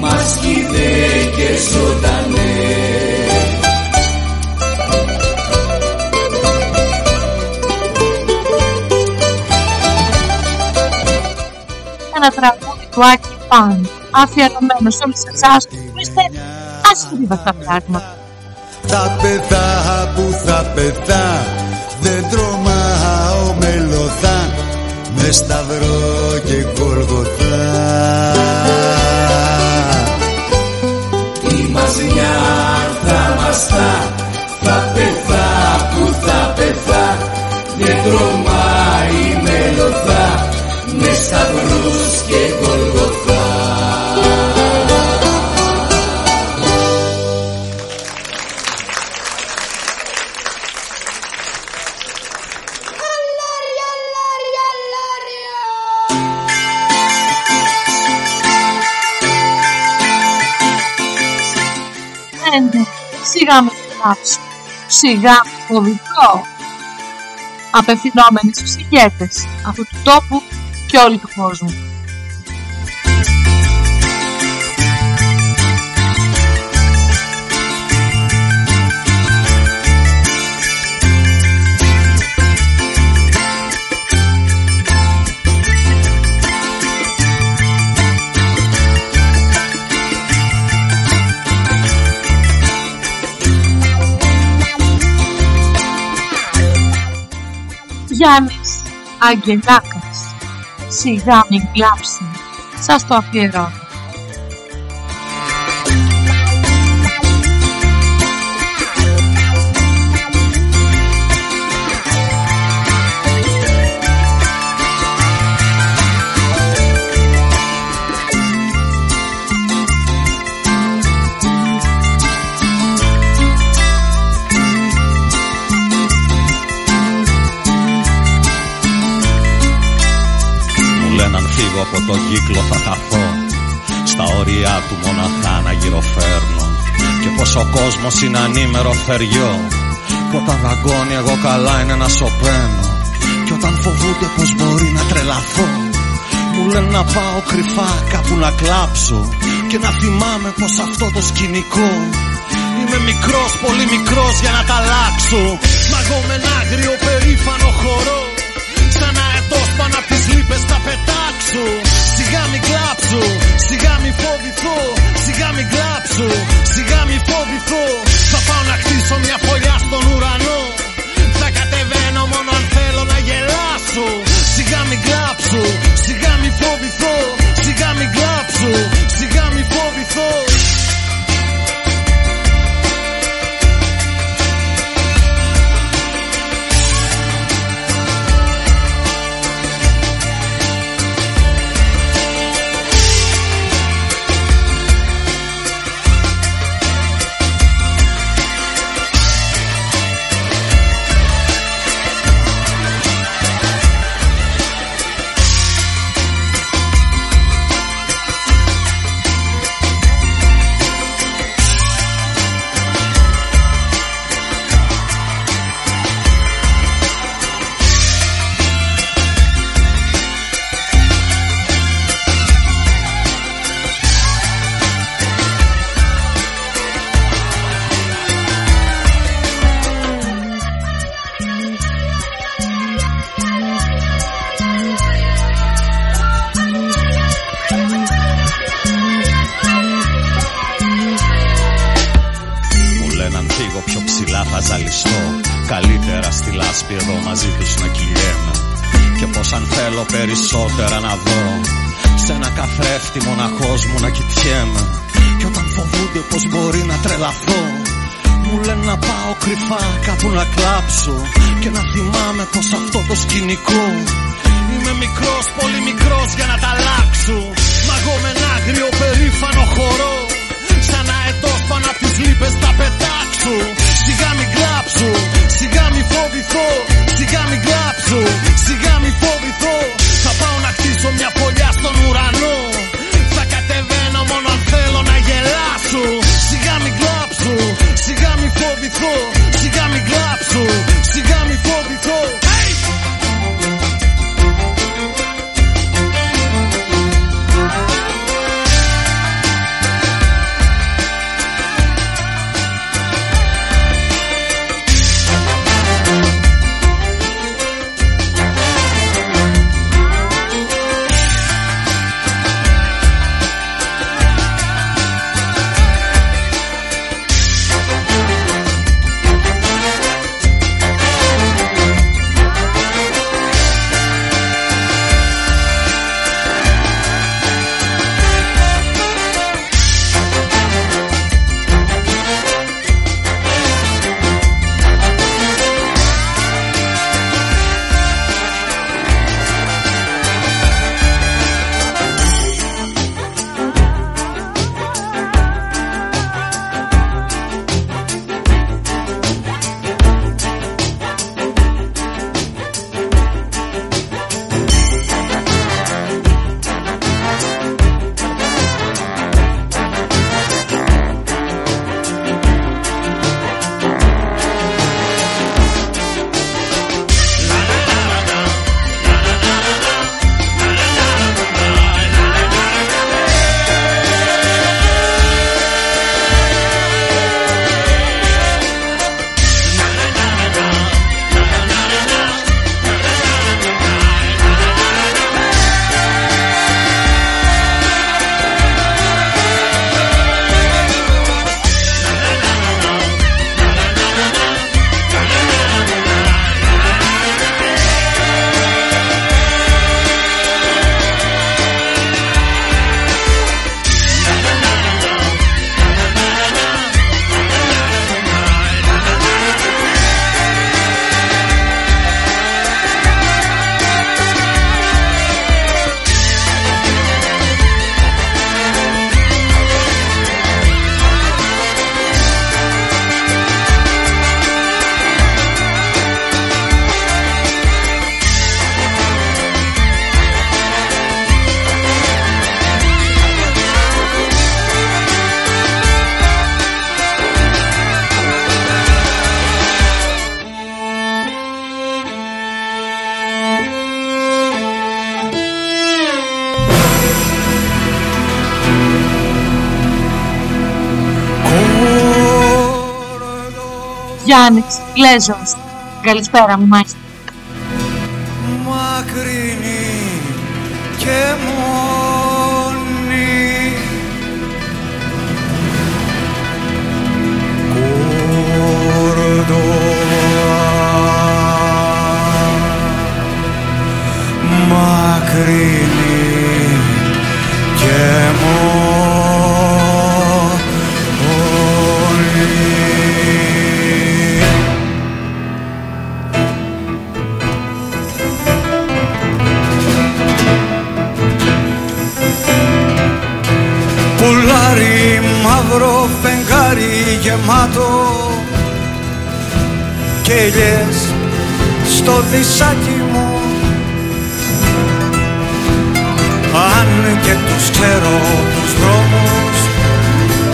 Μας κηδέ και ζωντανέ Ένα τραγούδι του Άκη Παν, αφιερωμένος σε όλους εσάς που είστε άσχημα στα πράγματα. Θα πεθά που θα πεθά Δεν τρομάω μελωθά Με σταυρό και γολγοθά Η μαζιά θα μαστά Θα πεθά που θα πεθά Δεν τρομάει μελωθά Με σταυρούς και γολγοθά σιγά με κάψω, σιγά με φοβηθώ. Απευθυνόμενοι στους ηγέτες αυτού του τόπου και όλου του κόσμου. Γιάννης Αγγελάκας. Σιγά μην κλάψει. Σας το αφιερώνω λένε αν φύγω από το κύκλο θα χαθώ. Στα όρια του μοναχά να γυροφέρνω. Και πως ο κόσμος είναι ανήμερο θεριό. Κι όταν δαγκώνει εγώ καλά είναι να σωπαίνω. Και όταν φοβούνται πως μπορεί να τρελαθώ. Μου λένε να πάω κρυφά κάπου να κλάψω. Και να θυμάμαι πως αυτό το σκηνικό Είμαι μικρός, πολύ μικρός για να τα αλλάξω. Μα εγώ με ένα άγριο περήφανο χορό Σαν αετός πάνω απ' τις λύπες θα πετάξω Σιγά μη κλάψω, σιγά μη φοβηθώ Σιγά μη κλάψω, σιγά μη φοβηθώ. Θα πάω να χτίσω μια φωλιά στον ουρανό. Θα κατεβαίνω μόνο αν θέλω να γελάσω. Σιγά μη κλάψω, σιγά μη φοβηθώ Σιγά μη κλάψω, σιγά μη φοβηθώ να τρελαθώ. Μου λένε να πάω κρυφά κάπου να κλάψω Και να θυμάμαι πως αυτό το σκηνικό. Είμαι μικρός, πολύ μικρός για να τα αλλάξω. Μα εγώ με ένα άγριο περήφανο χορό. Σαν αετός πάνω απ' τις λύπες θα πετάξω. Σιγά μην κλάψω, σιγά μην φοβηθώ. Σιγά μην κλάψω, σιγά μην φοβηθώ. Θα πάω να χτίσω μια φωλιά στον ουρανό. Θα κατεβαίνω μόνο αν θέλω να γελάσω Σιγά μην κλάψω, σιγά μην φοβηθώ Σιγά μην κλάψω, σιγά μην φοβηθώ hey! Γιάννης Λέζος. Καλησπέρα μου, και ελιές στο δισάκι μου. Αν και τους ξέρω τους δρόμους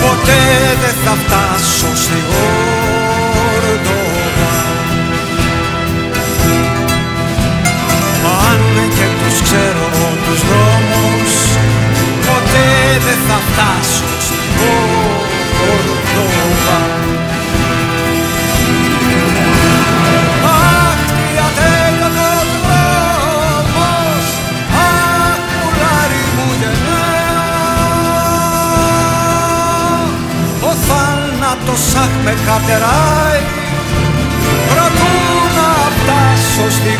ποτέ δεν θα φτάσω στη Όρδοβα Αν και τους ξέρω τους δρόμους ποτέ δεν θα φτάσω στην Κόρδοβα θάνατος αχ με κατεράει Προτού να φτάσω φτάσω στην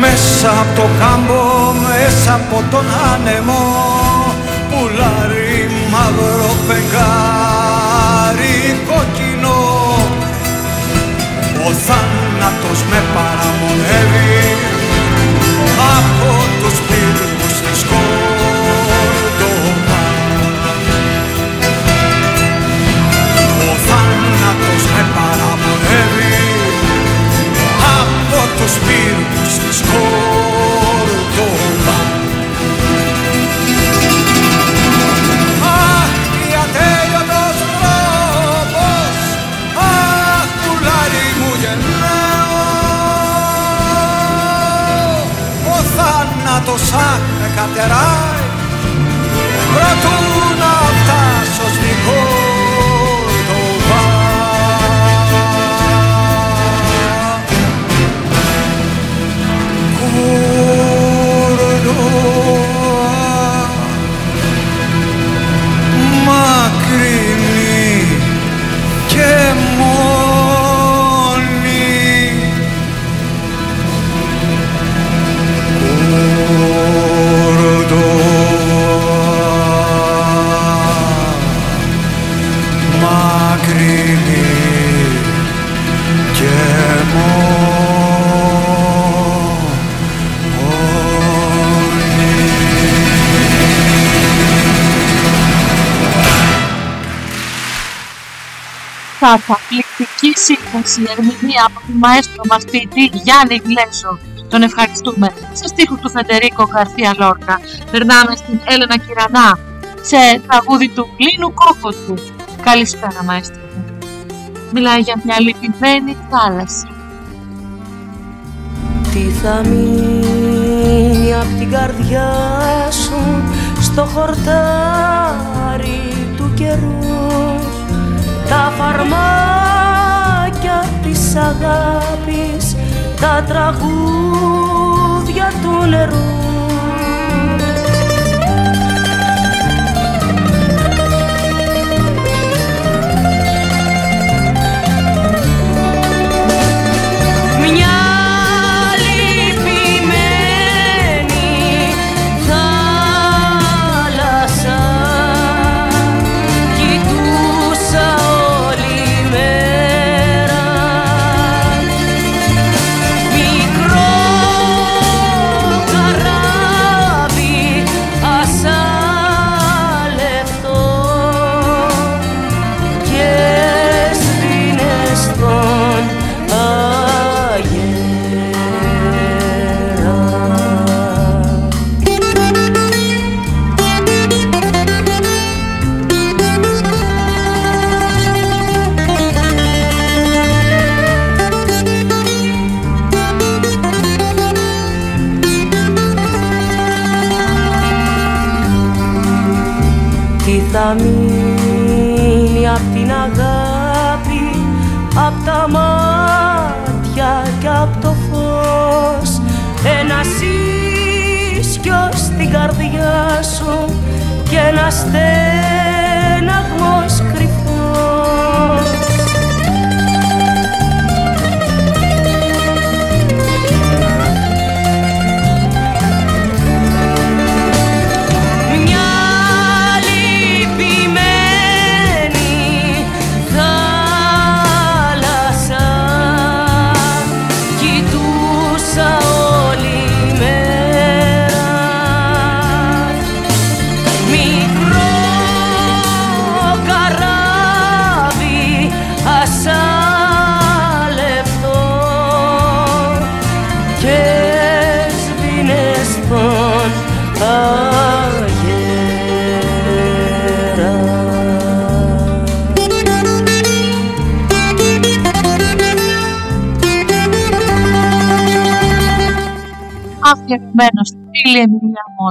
Μέσα από το κάμπο, μέσα από τον άνεμο Πουλάρι μαύρο φεγγάρι κόκκινο. Ο θάνατος με παραμονεύει πύργους της Κόρδοβα Αχ, τι ατέλειωτος τρόπος. Αχ, πουλάρι μου γενναίο Ο θάνατος αχ με κατεράει. Προτού να φτάσω Καταπληκτική σύγχρονη ερμηνεία από τη μαέστρο μας ποιητή Γιάννη Γλέσο. Τον ευχαριστούμε. Σε στίχους του Φεντερίκο Γκαρθία Λόρκα. Περνάμε στην Έλενα Κυρανά σε τραγούδι του Λίνου Κόκοτου. Καλησπέρα μαέστρο. Μιλάει για μια λυπημένη θάλασσα. Τι θα μείνει απ' την καρδιά σου στο χορτάρι του καιρού; τα φαρμάκια της αγάπης τα τραγούδια του νερού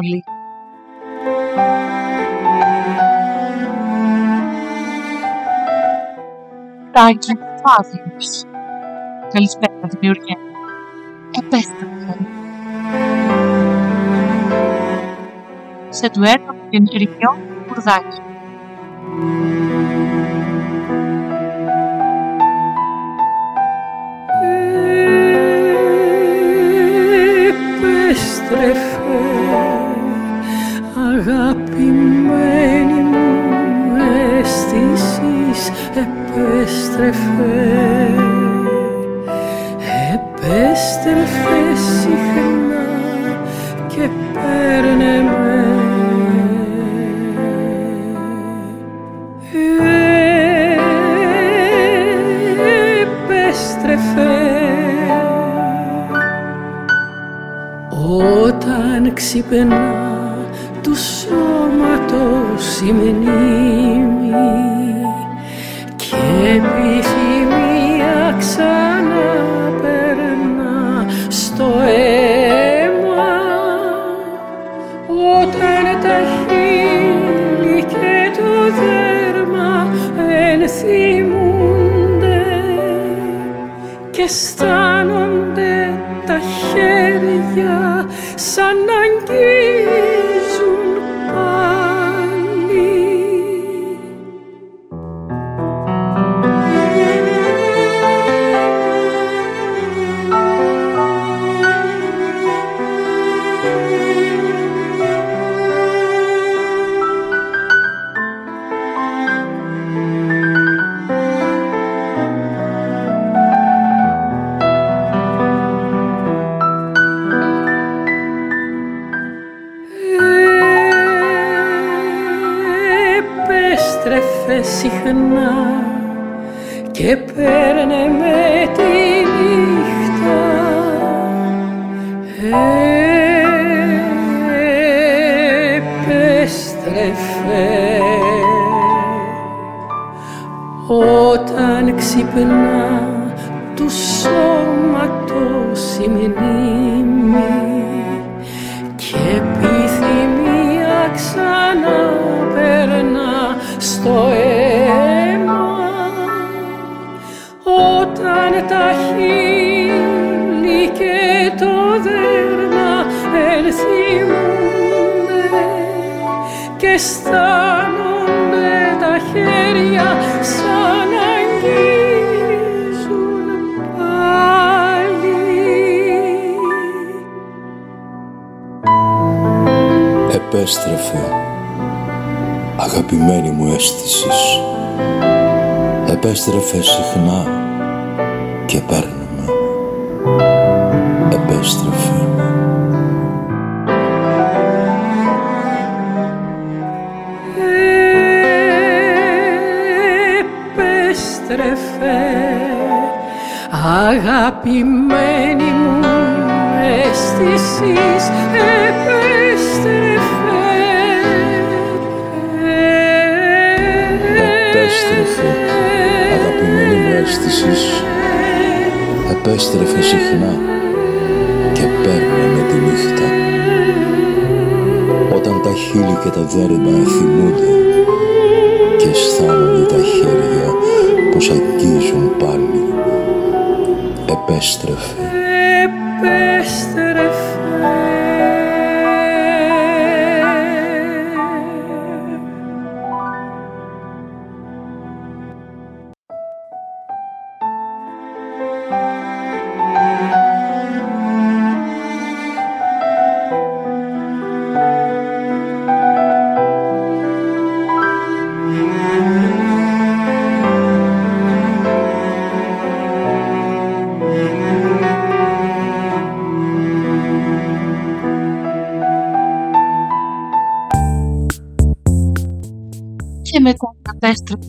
πόλη. Τάκη Παύλος. Καλησπέρα, δημιουργέ. Επέστρεψε. Σε ντουέτο με τον Κυριό Κουρδάκη.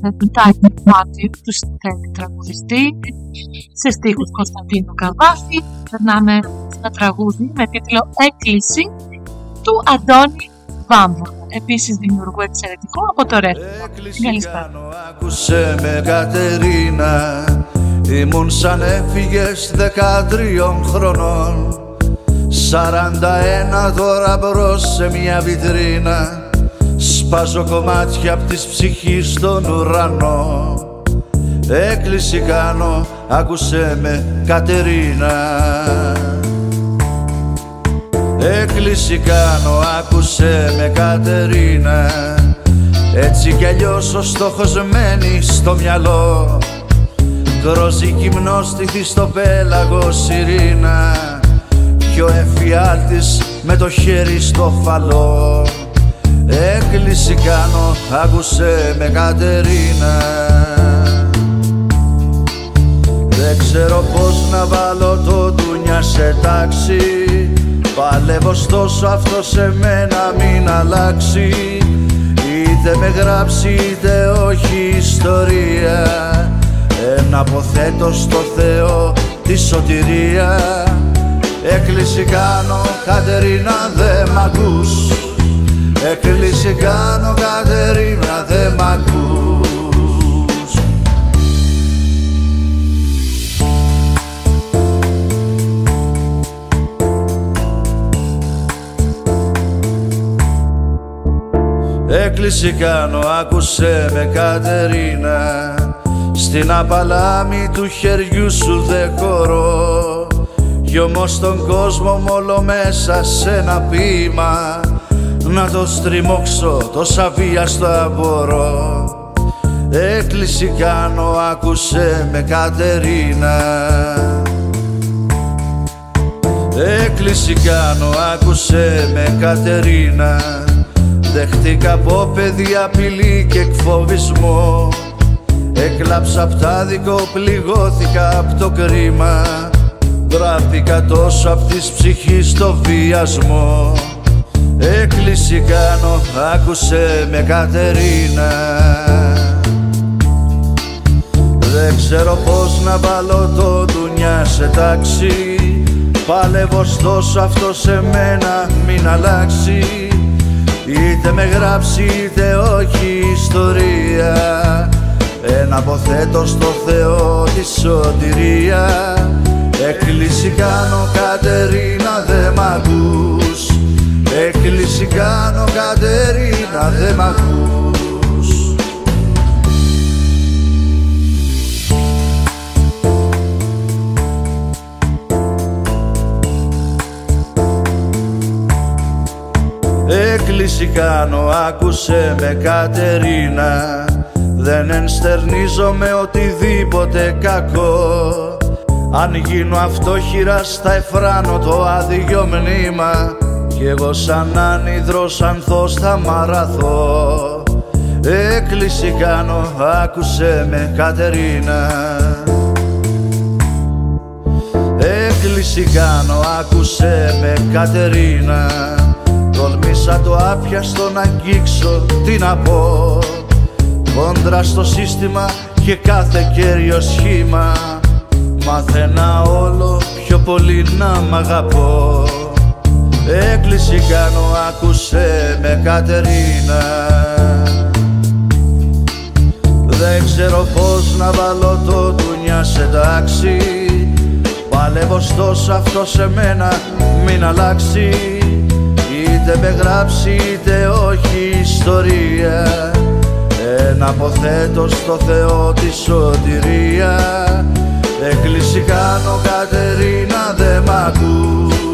Μητάκη Μάτιου, του συντέλει τραγουδιστή, σε στίχους Κωνσταντίνου Καβάφη. Περνάμε στα ένα τραγούδι με τίτλο «Έκκληση» του Αντώνη Βάμπου. Επίσης δημιουργού εξαιρετικό από το ρεύμα. Έκκληση κάνω, άκουσε με Κατερίνα, ήμουν σαν έφυγες 13 χρονών. 41 τώρα μπρος σε μια βιτρίνα Σπάζω κομμάτια απ' της ψυχής στον ουρανό. Έκκληση κάνω, άκουσέ με Κατερίνα. Έκκληση κάνω, άκουσέ με Κατερίνα. Έτσι κι αλλιώς ο στόχος μένει στο μυαλό. Κρόζει γυμνόστιθη στο πέλαγο σιρήνα. Κι ο εφιάλτης με το χέρι στο φαλό Έκκληση κάνω, άκουσέ με Κατερίνα. Δεν ξέρω πως να βάλω το ντουνιά σε τάξη. Παλεύω στόσο αυτό σε μένα μην αλλάξει. Είτε με γράψει είτε όχι ιστορία. Ένα αποθέτω στο Θεό τη σωτηρία. Έκκληση κάνω Κατερίνα δε μ' ακούς Έκκληση κάνω Κατερίνα δε μ' ακούς. Έκκληση κάνω άκουσέ με Κατερίνα. Στην απαλάμη του χεριού σου δεν χωρώ Κι όμως τον κόσμο μόλο μέσα σε ένα ποίημα Να το στριμώξω το σαβίαστο μπορώ Έκκληση κάνω άκουσέ με Κατερίνα. Έκκληση κάνω άκουσέ με Κατερίνα. Δεχτήκα από παιδί απειλή και εκφοβισμό. Έκλαψα απ' τα δικό, πληγώθηκα απ' το κρίμα. Δράθηκα τόσο απ' της ψυχής το βιασμό Έκκληση κάνω, άκουσε με Κατερίνα. Δεν ξέρω πως να βάλω το ντουνιά σε τάξη. Πάλευω στόσο αυτό σε μένα μην αλλάξει. Είτε με γράψει είτε όχι ιστορία. Ένα αποθέτω στο Θεό τη σωτηρία. Έκκληση κάνω Κατερίνα δε μ' ακούς Έκκληση κάνω Κατερίνα δε μ' ακούς. Έκκληση κάνω άκουσε με Κατερίνα. Δεν ενστερνίζομαι οτιδήποτε κακό. Αν γίνω αυτόχειρας θα εφράνω το άδειο μνήμα Κι εγώ σαν άνυδρος ανθός θα μαραθώ. Έκκληση κάνω άκουσε με Κατερίνα. Έκκληση κάνω άκουσε με Κατερίνα. Τολμήσα το άπιαστο να αγγίξω τι να πω. Κόντρα στο σύστημα και κάθε κέριο σχήμα. Μαθαίνα όλο πιο πολύ να μ' αγαπώ Έκκληση κάνω άκουσε με Κατερίνα. Δεν ξέρω πως να βάλω το ντουνιά σε τάξη. Παλεύω στόσο αυτό σε μένα μην αλλάξει. Είτε με γράψει είτε όχι ιστορία. Ένα αποθέτω στο Θεό τη σωτηρία. Έκκληση κάνω Κατερίνα δε μ' ακούς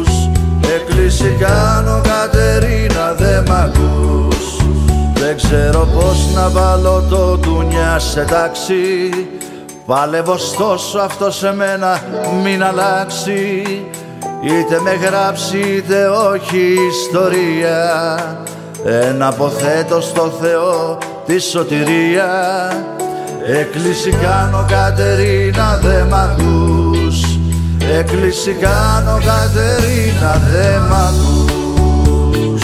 Έκκληση κάνω Κατερίνα δε μ' ακούς. Δεν ξέρω πως να βάλω το ντουνιά σε τάξη. Παλεύω στόσο αυτό σε μένα μην αλλάξει. Είτε με γράψει είτε όχι ιστορία. Ένα αποθέτω στο Θεό τη σωτηρία. Έκκληση κάνω Κατερίνα δε μ' ακούς Έκκληση κάνω Κατερίνα δε μ' ακούς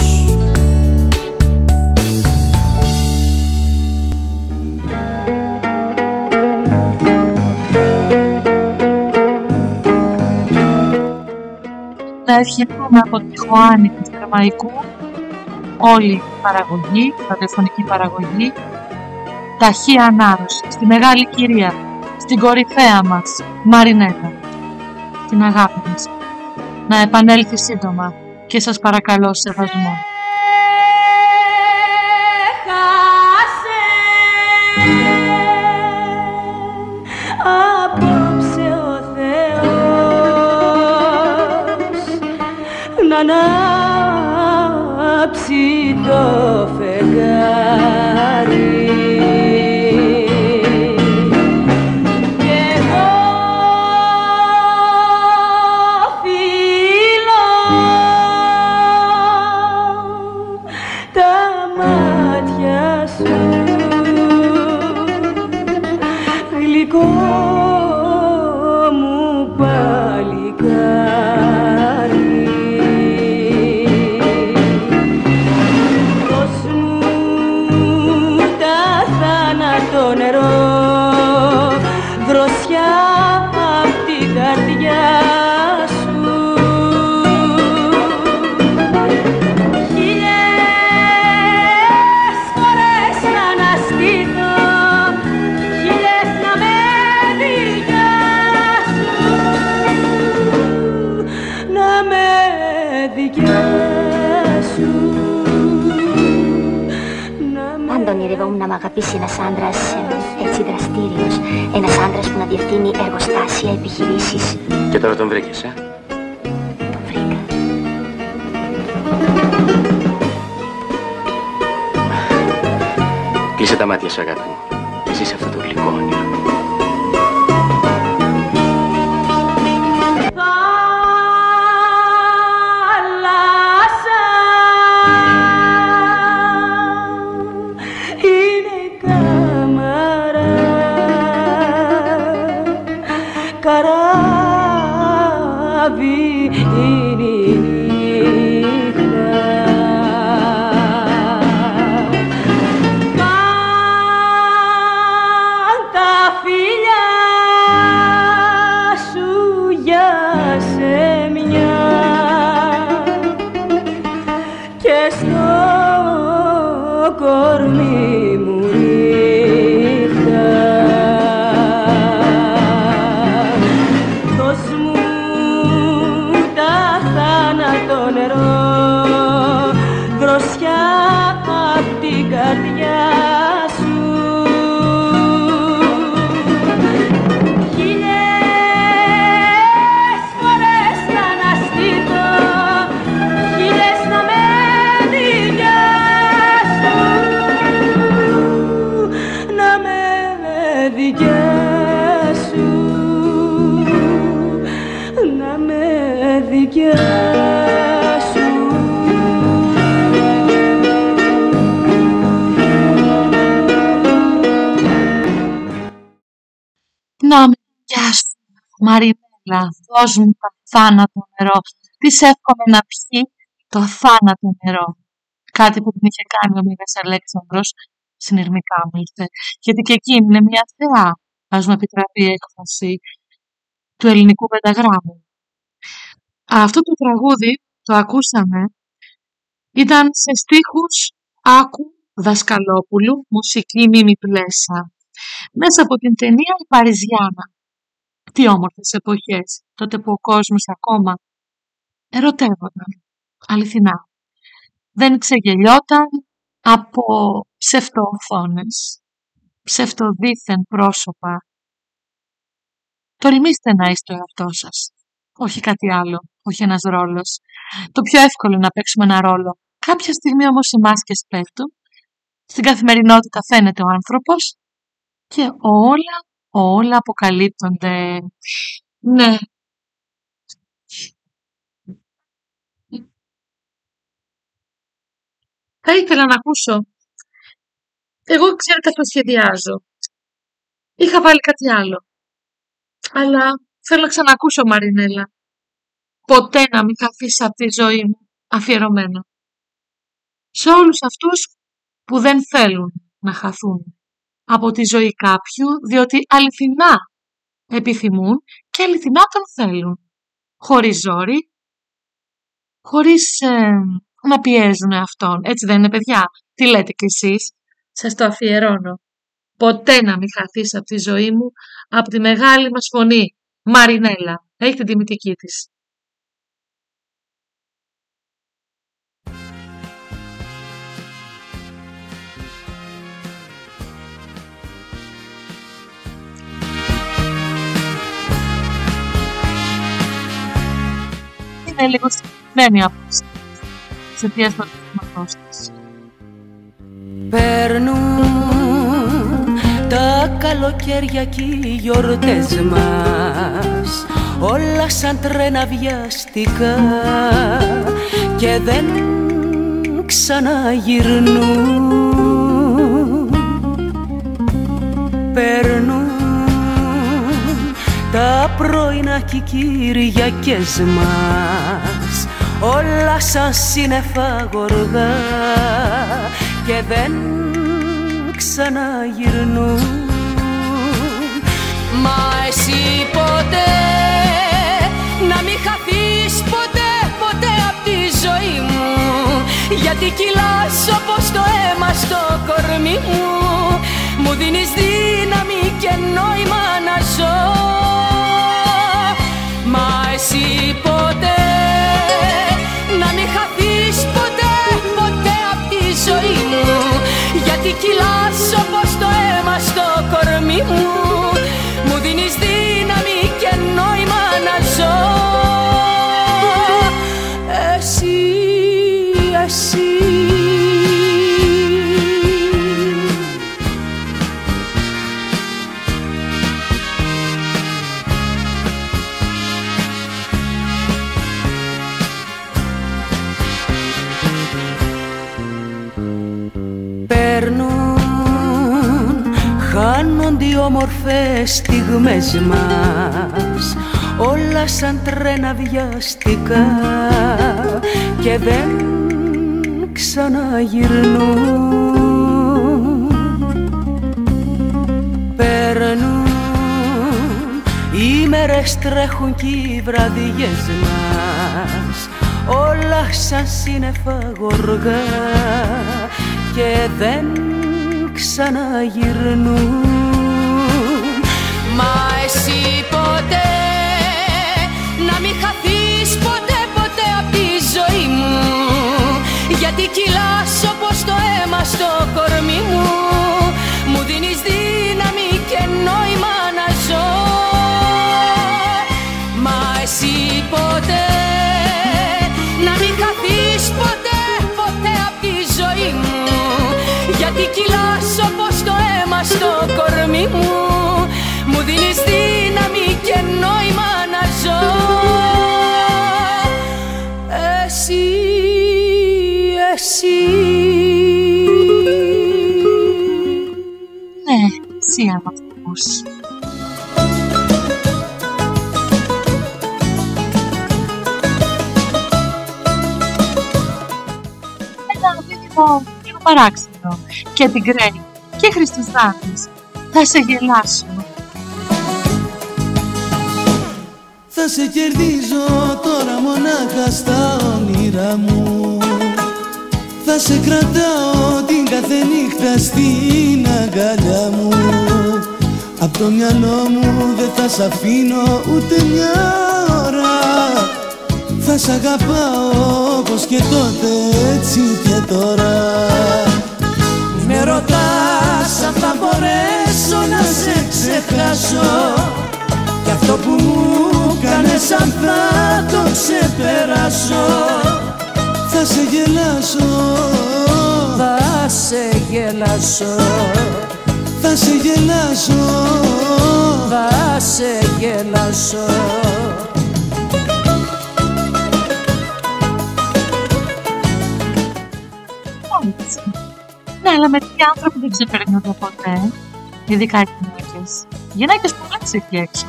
Θα ευχηθούμε από τη Χωάνη του Θερμαϊκού όλη η παραγωγή, η ραδιοφωνική παραγωγή, ταχύ ανάρρωση, στη μεγάλη κυρία, στην κορυφαία μας, Μαρινέτα, την αγάπη μας, να επανέλθει σύντομα και σας παρακαλώ σεβασμό. Απόψε ο Θεός να ανάψει το ονειρευόμουν να μ' αγαπήσει ένας άντρας ε, έτσι δραστήριος. Ένας άντρας που να διευθύνει εργοστάσια, επιχειρήσεις. Και τώρα τον βρήκες, ε; Κλείσε τα μάτια σου, αγάπη μου. Και ζήσε αυτό το γλυκό όνειρο. Μαρινέλα, δώσ' μου το θάνατο νερό. Της εύχομαι να πιει το θάνατο νερό. Κάτι που την είχε κάνει ο Μίγας Αλέξανδρος, συνειρμικά μου ήρθε. Γιατί και εκείνη είναι μια θεά, ας μου επιτραπεί η έκφραση, του ελληνικού πενταγράμμου. Αυτό το τραγούδι, το ακούσαμε, ήταν σε στίχους Άκου Δασκαλόπουλου, μουσική Μίμη Πλέσα. Μέσα από την ταινία «Η Παριζιάνα». Τι όμορφες εποχές, τότε που ο κόσμος ακόμα ερωτεύονταν, αληθινά. Δεν ξεγελιόταν από ψευτοοθόνες, ψευτοδίθεν πρόσωπα. Τολμήστε να είστε ο εαυτός σας. Όχι κάτι άλλο, όχι ένας ρόλος. Το πιο εύκολο είναι να παίξουμε ένα ρόλο. Κάποια στιγμή όμως οι μάσκες πέφτουν, στην καθημερινότητα φαίνεται ο άνθρωπος και όλα, όλα αποκαλύπτονται. Ναι. Θα ήθελα να ακούσω. Εγώ ξέρετε αυτό σχεδιάζω. Είχα βάλει κάτι άλλο. Αλλά θέλω να ξανακούσω Μαρινέλα. Ποτέ να μην αφήσει από τη ζωή μου αφιερωμένο. Σε όλους αυτούς που δεν θέλουν να χαθούν από τη ζωή κάποιου, διότι αληθινά επιθυμούν και αληθινά τον θέλουν. Χωρίς ζόρι, χωρίς ε, να πιέζουν αυτόν. Έτσι δεν είναι παιδιά; Τι λέτε κι εσείς; Σας το αφιερώνω. Ποτέ να μην χαθείς από τη ζωή μου, από τη μεγάλη μας φωνή. Μαρινέλα. Έχει την τιμητική της. Είναι λίγο συγκεκριμένη άποψη. Σε ποιες φορές της. Περνούν τα καλοκαίρια και οι γιορτές μας Όλα σαν τρένα βιαστικά και δεν ξαναγυρνούν Περνούν τα πρωινά και οι Κυριακές μας όλα σαν σύννεφα γοργά. Και δεν ξαναγυρνούν. Μα εσύ ποτέ να μην χαθείς ποτέ ποτέ απ' τη ζωή μου. Γιατί κυλάς όπως το αίμα στο κορμί μου μου δίνεις δύναμη και νόημα να ζω. Μα εσύ ποτέ να μην χαθείς ποτέ ποτέ απ' τη ζωή μου. Γιατί κυλάς όπως το αίμα στο κορμί μου. μου όμορφες στιγμές μας. Όλα σαν τρένα βιαστικά και δεν ξαναγυρνούν. Περνούν, οι μέρες τρέχουν κι οι βραδιές μας. Όλα σαν σύννεφα γοργά και δεν ξαναγυρνούν Μα εσύ ποτέ να μην χαθείς ποτέ ποτέ απ' τη ζωή μου. Γιατί κυλάς όπως το αίμα στο κορμί μου. Μου δίνεις δύναμη και νόημα να ζω. Μα εσύ ποτέ να μην χαθείς ποτέ ποτέ απ' τη ζωή μου. Γιατί κυλάς όπως το αίμα στο κορμί μου μου δίνεις δύναμη και νόημα να ζω Εσύ, εσύ Ναι, εσύ αν μας ακούς. Ένα δίδυμο λίγο παράξενο και την Γκρέι και Χριστουγάννης. Θα σε γελάσω. Θα σε κερδίζω τώρα μονάχα στα όνειρά μου. Θα σε κρατάω την κάθε νύχτα στην αγκαλιά μου. Απ' το μυαλό μου δεν θα σ' αφήνω ούτε μια ώρα. Θα σ' αγαπάω όπως και τότε έτσι και τώρα. Με ρωτάς αν θα μπορέσω να σε ξεχάσω Κι αυτό που μου κάνες αν θα το ξεπεράσω Θα σε γελάσω Θα σε γελάσω Θα σε γελάσω Θα σε γελάσω Έτσι. Ναι, αλλά μερικοί άνθρωποι δεν ξεπερνούνται ποτέ. Ειδικά οι γυναίκες. Γυναίκες πολλές εκεί έξω.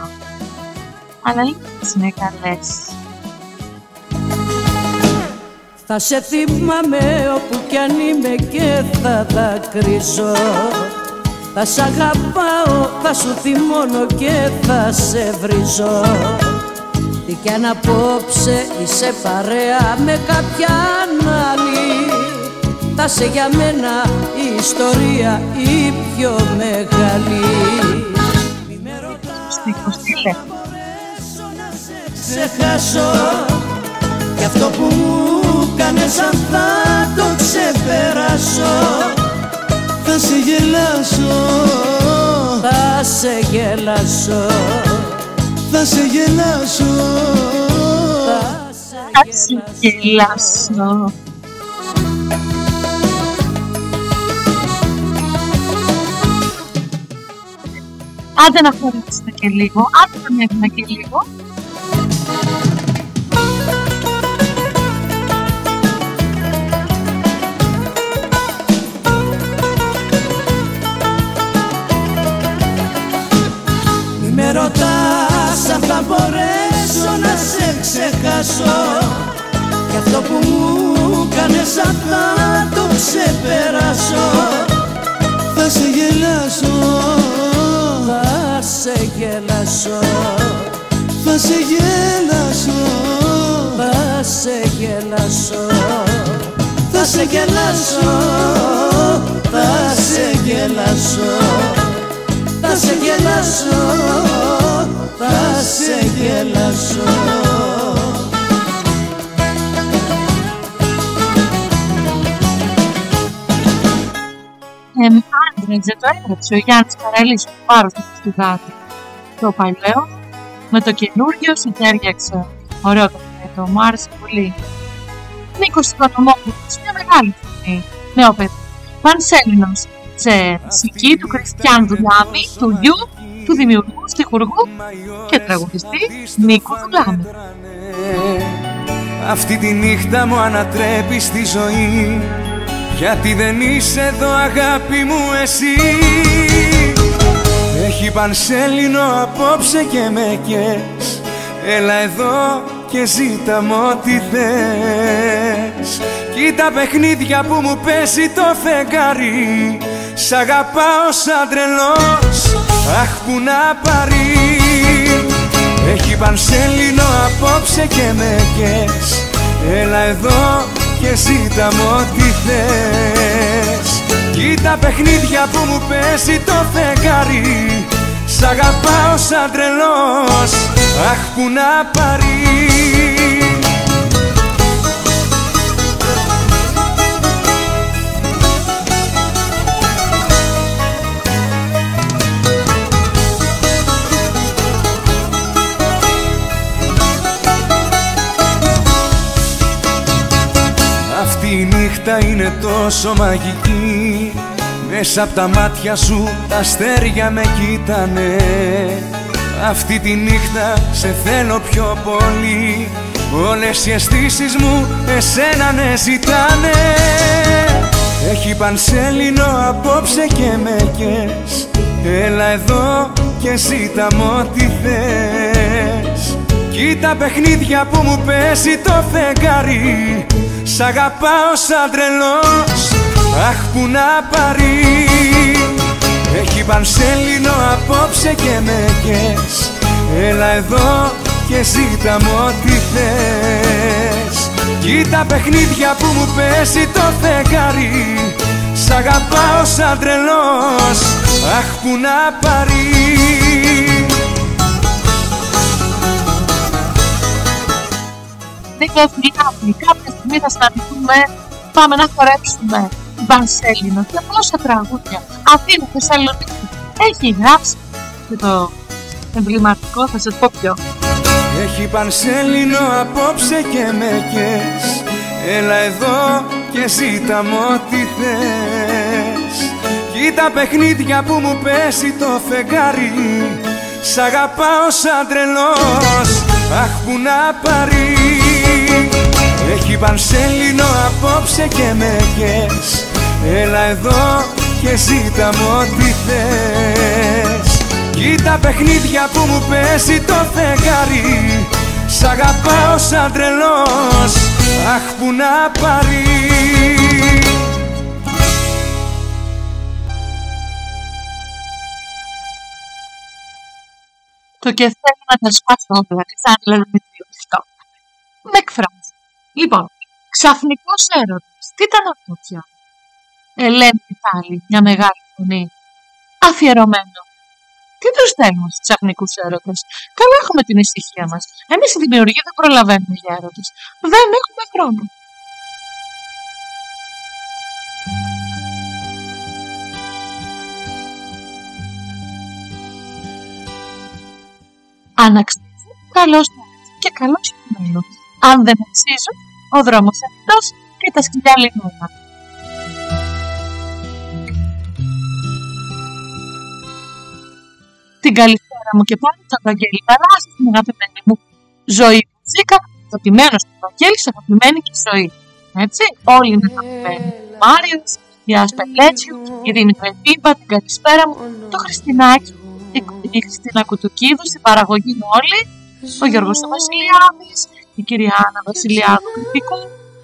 Αλλά λίγες είναι καλές. Θα σε θυμάμαι όπου κι αν είμαι και θα δακρύζω. Θα σ' αγαπάω, θα σου θυμώνω και θα σε βρίζω. Τι κι αν απόψε είσαι παρέα με κάποια άλλη Θα σε για μένα η ιστορία η πιο μεγάλη ξεχάσω. Κι αυτό που μου κάνες αν θα το ξεπεράσω Θα σε γελάσω. Θα σε γελάσω. Θα σε γελάσω. Θα σε γελάσω. Άντε να χωρίσετε και λίγο, άντε να ανέβουμε και λίγο. Με ρωτάς αν θα μπορέσω να σε ξεχάσω. Κι αυτό που μου κάνες αν θα το ξεπεράσω. Θα σε γελάσω. Θα σε γελάσω. Θα σε γελάσω. Θα σε γελάσω. Θα σε γελάσω. Θα σε γελάσω Θα σε γελάσω Θα σε γελάσω. Ε, άντρετζε το έγραψε. Ο Γιάννης Καραλής που πάρω στο φεστιβάλ το παλαιό με το καινούργιο συντέριαξε ωραίο το πακέτο, μου άρεσε πολύ. Νίκος Οικονομόπουλος, μια μεγάλη φωνή, νέο παιδί. Πανσέλινος, σε μουσική του Κριστιαν Δουλάμη, του γιου, του δημιουργού, στιχουργού και τραγουδιστή Νίκου Δουλάμη. Αυτή τη νύχτα μου ανατρέπει στη ζωή γιατί δεν είσαι εδώ αγάπη μου εσύ. Έχει πανσέλινο απόψε και με κες. Έλα εδώ και ζήτα μου ό,τι θες. Κοίτα παιχνίδια που μου πέσει το φεγγάρι Σ' αγαπάω σαν τρελός, αχ που να πάρει. Έχει πανσέλινο απόψε και με κες Έλα εδώ και ζήτα μου ό,τι θες Κοίτα παιχνίδια που μου πέσει το φεγγάρι. Σ' αγαπάω σαν τρελός, αχ που να πάρει νύχτα είναι τόσο μαγική. Μέσα από τα μάτια σου τα αστέρια με κοίτανε. Αυτή τη νύχτα σε θέλω πιο πολύ. Όλες οι αισθήσεις μου εσένα ναι ζητάνε. Έχει πανσέλινο απόψε και με κες Έλα εδώ και ζήτα μου ό,τι θες. Κοίτα παιχνίδια που μου πέσει το φεγγάρι Σ' αγαπάω σαν τρελός, αχ που να πάρει. Έχει πανσέλινο απόψε και με κες. Έλα εδώ και ζήτα μου ό,τι θες. Κοίτα παιχνίδια που μου πέσει το φεγγάρι. Σ' αγαπάω σαν τρελός, αχ που να πάρει Νίκο, φιλικά, φιλικά, κάποια στιγμή θα συναντηθούμε, πάμε να χορέψουμε Μπανσέλινο και πόσα τραγούδια. Αθήνα, Θεσσαλονίκη, έχει γράψει και το εμβληματικό, θα σε πω ποιο. Έχει πανσέλινο απόψε και με κες Έλα εδώ και ζήτα μου ό,τι θες. Κοίτα παιχνίδια που μου πέσει το φεγγάρι. Σ' αγαπάω σαν τρελός, αχ που να πάρεις Έχει πανσέλινο απόψε και με κες Έλα εδώ και ζήτα μου ό,τι θες. Κοίτα παιχνίδια που μου πέσει το φεγγάρι. Σ' αγαπάω σαν τρελός, αχ που να πάρει. Το και θέλω να τα σπάσω όλα, τι θα έλεγα με δύο. με εκφράζει. Λοιπόν, ξαφνικός έρωτας. Τι ήταν αυτό πια; Ελένη πάλι, μια μεγάλη φωνή. Αφιερωμένο. Τι του στέλνουμε στους ξαφνικούς έρωτες; Καλά έχουμε την ησυχία μας. Εμείς οι δημιουργοί δεν προλαβαίνουμε για έρωτες. Δεν έχουμε χρόνο. Αν αξίζουν, καλώς και καλό κειμένο. Αν δεν αξίζουν, ο δρόμος αυτός και τα σκυλιά λινούνα. Την καλησπέρα μου και πάλι το Βαγγέλη Παράση, την αγαπημένη μου ζωή μουσίκα, αγαπημένος του Βαγγέλη, αγαπημένη και ζωή. Έτσι, όλοι είναι αγαπημένοι. Μάριος, η Άσπα Λέτσιου, η Δήμητρα Επίπα, την καλησπέρα μου, το Χριστινάκι, η, η Χριστίνα Κουτουκίδου, στην παραγωγή όλοι, ο Γιώργος ο Βασιλιάδης, η κυρία Άννα Βασιλιάδου Κρητικού,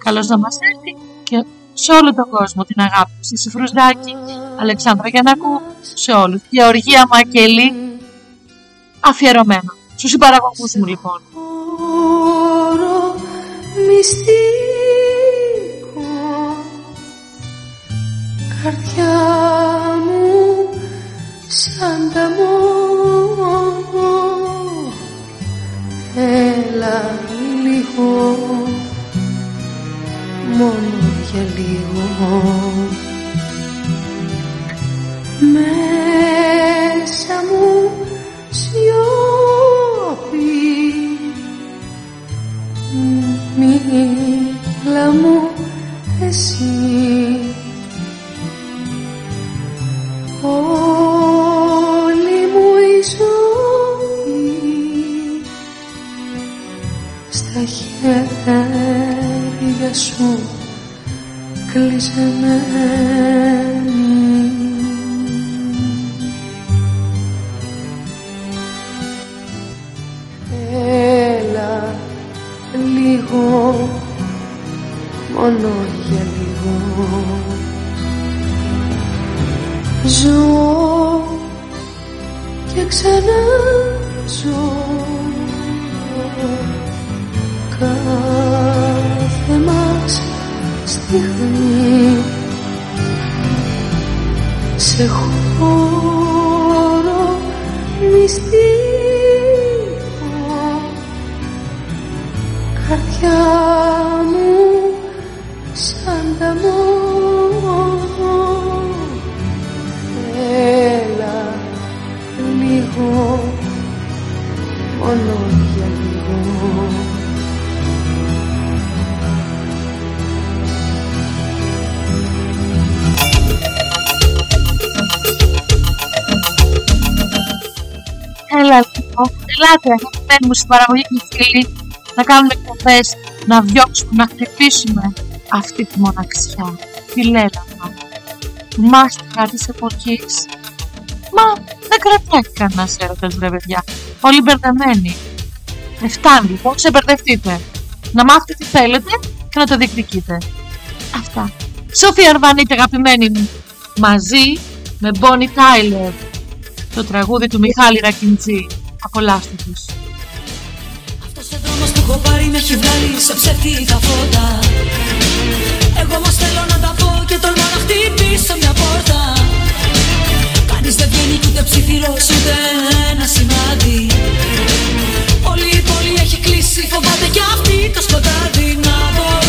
καλώς να μας έρθει και σε όλο τον κόσμο την αγάπη του στη Φρουζάκη, Αλεξάνδρα Γιανακού, σε όλους. Γεωργία Μακελή, αφιερωμένο. Στους συμπαραγωγούς μου λοιπόν. Χώρο μυστικό Καρδιά μου σαν τα μόνο Έλα λίγο. Μόνο για λίγο. Μέσα μου σιωπή μίλα μου εσύ. Όλη στα χέρια σου κλεισμένη. Έλα λίγο, μόνο για λίγο. Ζω και ξανά ζω Κάθε μας στιγμή. Σε χώρο μυστικό καρδιά μου σαν τα μόνο έλα λίγο Έλα λοιπόν, ελάτε αγαπημένοι μου στην παραγωγή και φίλοι να κάνουμε εκπομπές, να διώξουμε, να χτυπήσουμε αυτή τη μοναξιά, τη λέλανα. Μάστιγα της εποχής. Μα δεν κρατάει κανένας έρωτας βρε παιδιά. Όλοι μπερδεμένοι. Δεν φτάνει λοιπόν, ξεμπερδευτείτε. Να μάθετε τι θέλετε και να το διεκδικείτε. Αυτά. Σοφία Αρβανίτη αγαπημένη μου. Μαζί με Bonnie Tyler. Το τραγούδι του Μιχάλη Ρακιντζή. Απολαύστε τους. Αυτός ο δρόμος που έχω πάρει με έχει βγάλει σε ψεύτικα φώτα Εγώ όμως θέλω να τα πω και τολμώ να χτυπήσω μια πόρτα Κανείς δεν βγαίνει κι ούτε ψιθυρός ούτε ένα σημάδι Όλη η πόλη έχει κλείσει φοβάται κι αυτή το σκοτάδι Να μπορούσα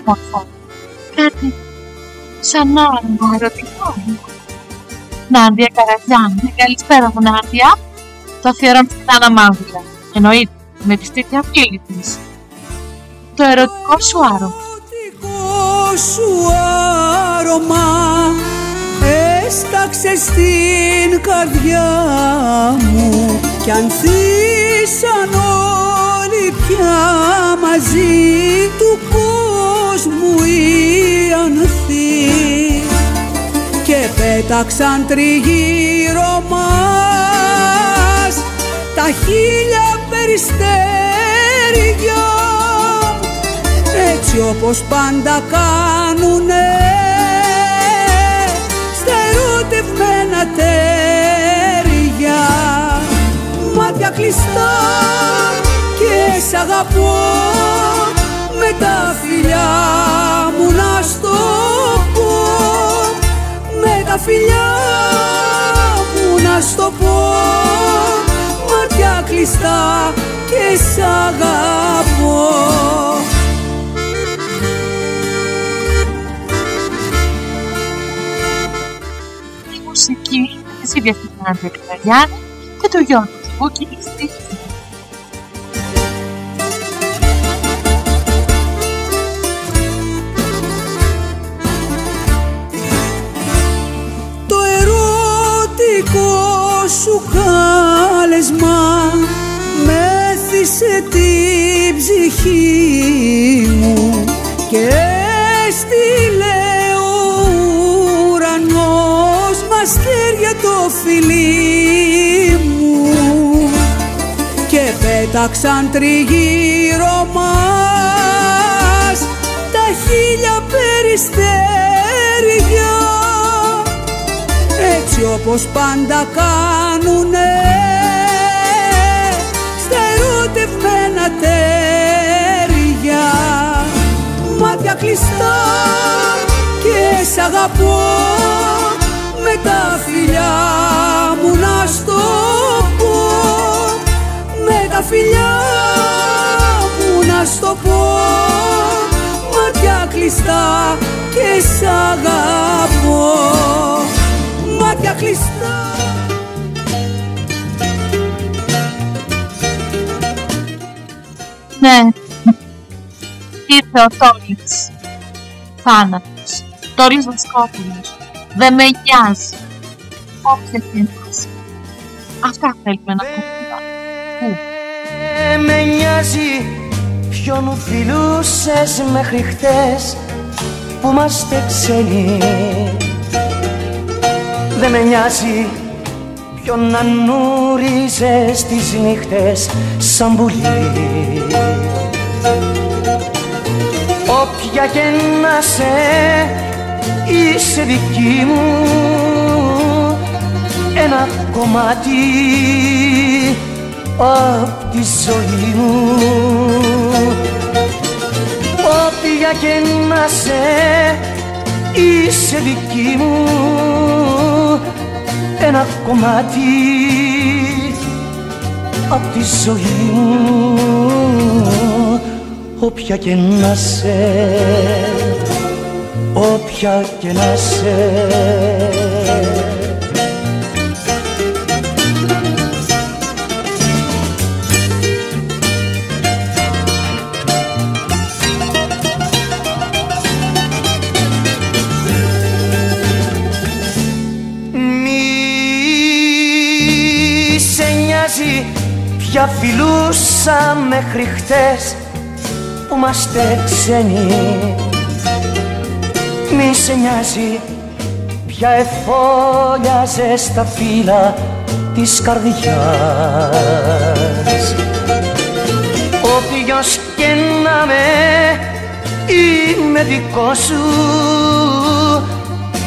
όμορφο, κάτι σαν άρωμα ερωτικό. Νάντια Καρατζάν, καλησπέρα μου Νάντια. Το αφιερώνω στην Άννα Μάγουλα. Εννοείται, με τη στήθια φίλη της. Το ερωτικό σου άρωμα. ερωτικό σου άρωμα έσταξε στην καρδιά μου κι ανθίσαν όλοι πια μαζί του κόσμου οι ανθοί και πέταξαν τριγύρω μας τα χίλια περιστέρια. Έτσι όπως πάντα κάνουνε στα ερωτευμένα τέρια. Μάτια κλειστά και σ' αγαπώ. με τα φιλιά μου να στο πω. Με τα φιλιά μου να στο πω. Μάτια κλειστά και σ' αγαπώ. Η μουσική της ίδιας της Νάντια Καραγιάννη και του Γιώργου Τσιμπούκη στη ερωτικό σου κάλεσμα. Μέθησε την ψυχή μου και στείλε ο ουρανός μαστέρια το φιλί μου. Και πέταξαν τριγύρω μας τα χίλια περιστέρια έτσι όπως πάντα κάνουνε. Στα ερωτευμένα τέρια μάτια κλειστά και σ' αγαπώ. Με τα φιλιά μου να στο πω. Με τα φιλιά μου να στο πω. Μάτια κλειστά και σ' αγαπώ ευχαριστώ Ναι. Ήρθε ο Τόλης. Θάνατος. Τόλης Βασκόπουλος. Δεν με νοιάζει. Όποια και να είσαι. Αυτά θέλουμε να πούμε. Πού. Δεν με νοιάζει ποιον φιλούσες μέχρι χτες που είμαστε ξένοι Δεν με νοιάζει ποιον ανούριζες τις νύχτες σαν πουλί. Όποια και να σε είσαι δική μου ένα κομμάτι απ' τη ζωή μου. Όποια και να σε είσαι δική μου ένα κομμάτι απ' τη ζωή μου. Όποια και να σε όποια και να σε νοιάζει ποια φιλούσα μέχρι χτες που είμαστε ξένοι Μη σε νοιάζει ποια εφόλιαζε στα φύλλα της καρδιάς. Όποιος και να με είμαι δικό σου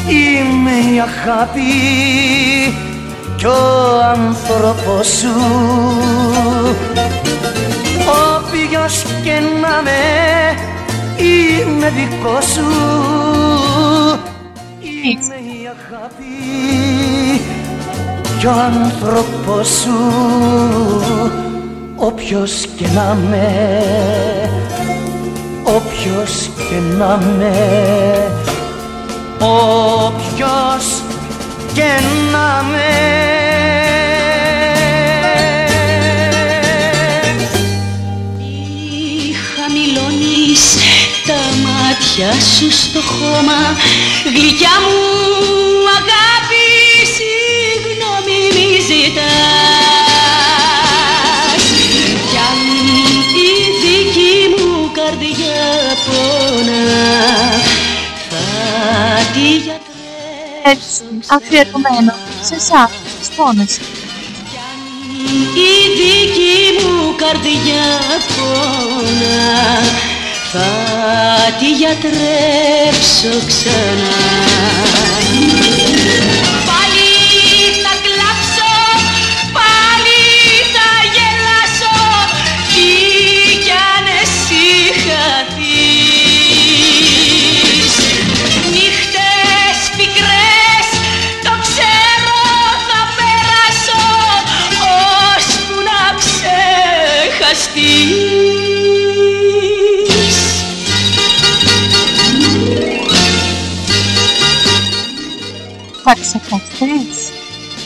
Είμαι η αγάπη κι ο άνθρωπος σου. Όποιος και να με είμαι δικό σου. Είμαι η αγάπη κι ο άνθρωπος σου. Όποιος και να με Όποιος και να με Όποιος και να με. Χαμηλώνεις τα μάτια σου στο χώμα. Γλυκιά μου αγάπη συγγνώμη μη ζητάς. Κι αν η δική μου καρδιά πόνα Θα τη Έτσι, αφιερωμένο σε εσάς, τις πόνες. Η δική μου καρδιά πόνα Θα τη γιατρέψω ξανά ξεχαστείς Θα ξεχαστείς.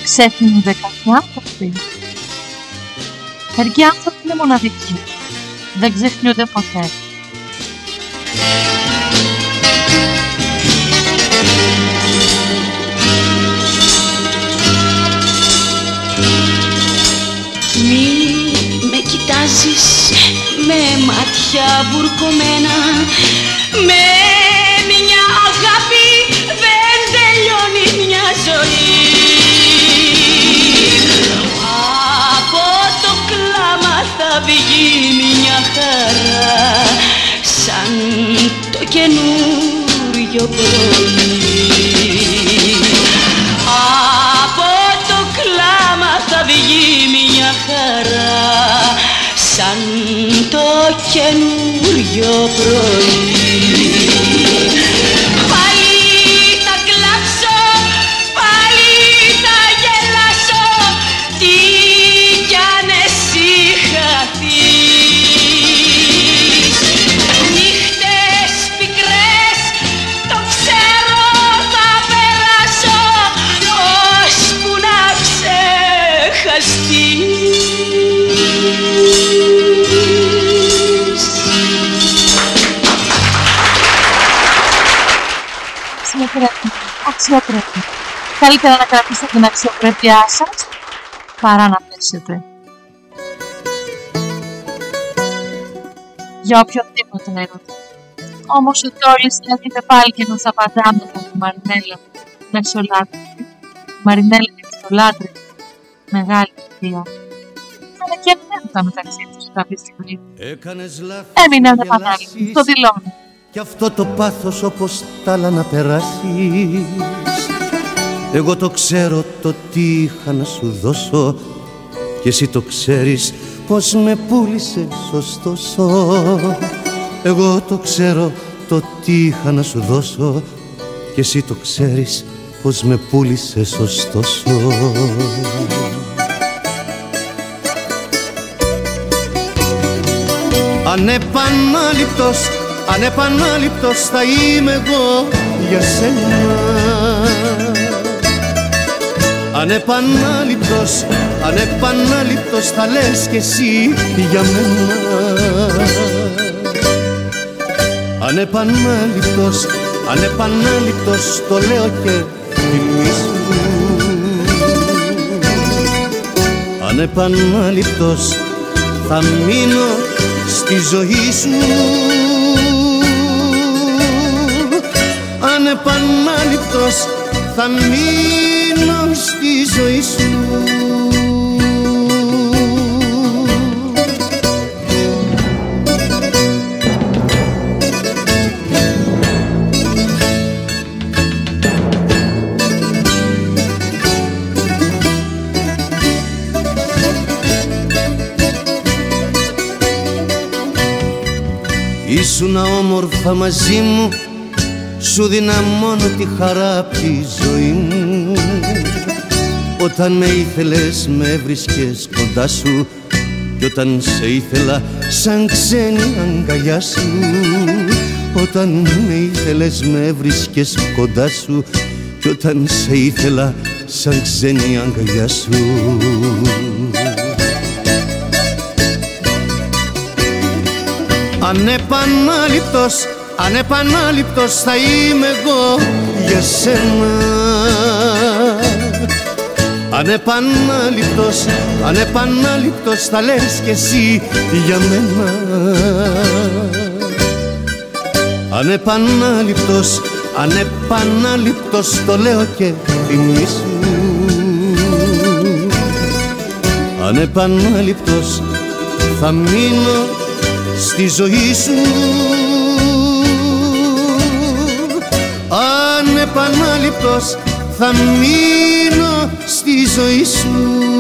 Ξέφυγουν δεκατοί άνθρωποι. Μερικοί άνθρωποι είναι μοναδικοί. Δεν ξεχνιούνται ποτέ. Με μάτια βουρκωμένα. Με μια αγάπη δεν τελειώνει μια ζωή. Από το κλάμα θα βγει μια χαρά Σαν το καινούριο πρωί καινούριο πρωί αξιοπρέπεια. Καλύτερα να κρατήσετε την αξιοπρέπειά σας παρά να πέσετε. Για οποιοδήποτε έρωτα. Όμως ο Τόλης έρχεται πάλι και μας απαντά με τη Μαρινέλα μεσολάτρη. Μαρινέλα μεσολάτρη. Μεγάλη κυρία. Αλλά και τα μεταξύ τους κάποια στιγμή. Έμεινε ανεπανάληπτη. Το δηλώνω. Κι αυτό το πάθος όπως τ' άλλα να περάσεις. Εγώ το ξέρω το τι είχα να σου δώσω. Κι εσύ το ξέρεις πως με πούλησες ωστόσο Εγώ το ξέρω το τι είχα να σου δώσω. Κι εσύ το ξέρεις πως με πούλησες ωστόσο Ανεπανάληπτος, ανεπανάληπτος θα είμαι εγώ για σένα. Ανεπανάληπτος, ανεπανάληπτος θα λες κι εσύ για μένα. Ανεπανάληπτος, ανεπανάληπτος το λέω και θυμίσου Ανεπανάληπτος θα μείνω στη ζωή σου Ανεπανάληπτος θα μείνω στη ζωή σου. Ήσουνα όμορφα μαζί μου Σου δίνα μόνο τη χαρά απ' τη ζωή μου. Όταν με ήθελες με έβρισκες κοντά σου. Κι όταν σε ήθελα σαν ξένη αγκαλιά σου. Όταν με ήθελες με έβρισκες κοντά σου. Κι όταν σε ήθελα σαν ξένη αγκαλιά σου. Ανεπανάληπτος, ανεπανάληπτος θα είμαι εγώ για σένα. Ανεπανάληπτος, ανεπανάληπτος θα λες κι εσύ για μένα. Ανεπανάληπτος, ανεπανάληπτος το λέω και θυμίσου Ανεπανάληπτος θα μείνω στη ζωή σου Ανεπανάληπτος θα μείνω στη ζωή σου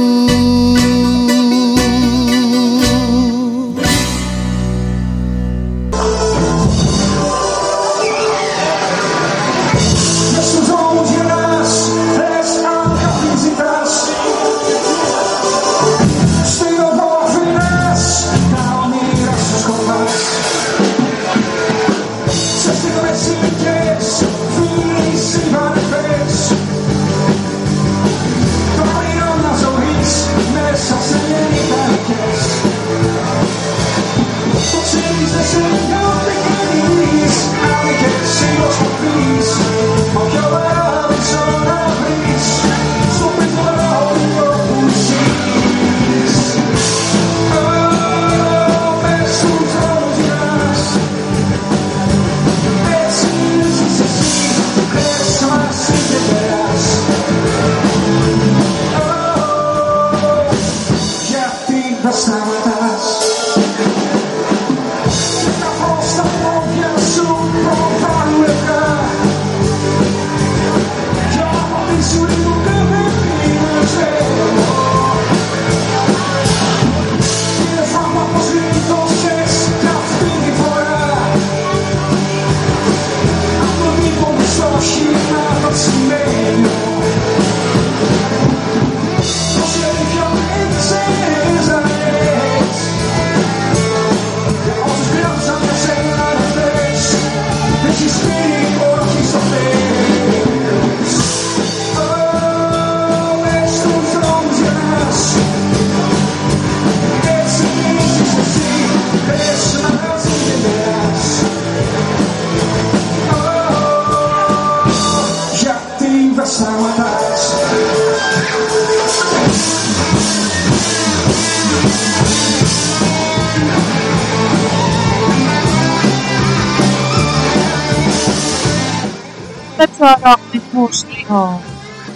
ρυθμούς λίγο.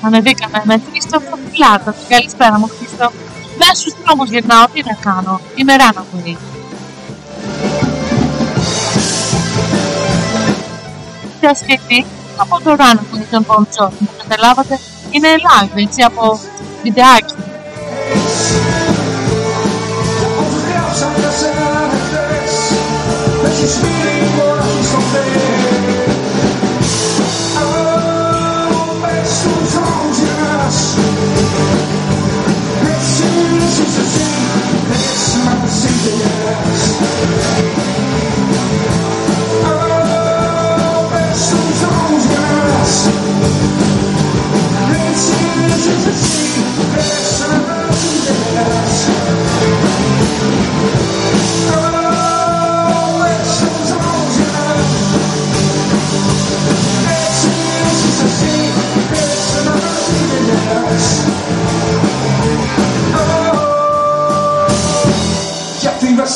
Ανεβήκαμε με Χρήστο Φωτιλάτο. Καλησπέρα μου Χρήστο. Δεν στους δρόμους γυρνάω, τι να κάνω. Είμαι ράνα πολύ. Διασκευή από το ράνα που είναι τον Bon Jovi. Καταλάβατε, είναι live έτσι από βιντεάκι.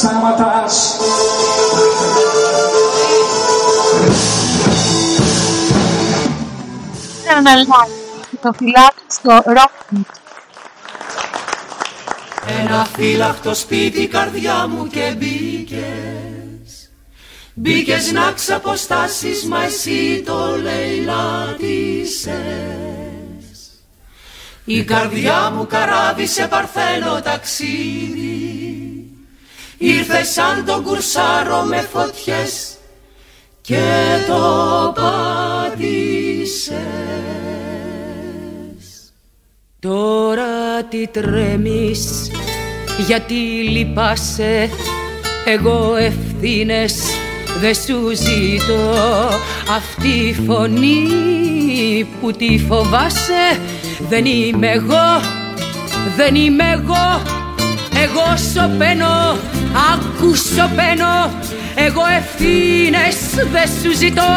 Γιατί δεν σταματάς Ένα live το φυλάκι στο Rock Beat. Ένα φύλακτο σπίτι καρδιά μου και μπήκες. Μπήκες να ξαποστάσεις μα εσύ το λαιλάτισες. Η καρδιά μου καράβι σε παρθένο ταξίδι Ήρθε σαν τον κουρσάρο με φωτιές και το πάτησες Τώρα τι τρέμεις, γιατί λυπάσαι Εγώ ευθύνες δεν σου ζητώ. Αυτή η φωνή που τη φοβάσαι Δεν είμαι εγώ, δεν είμαι εγώ Εγώ σωπαίνω, άκου σωπαίνω Εγώ ευθύνες δεν σου ζητώ.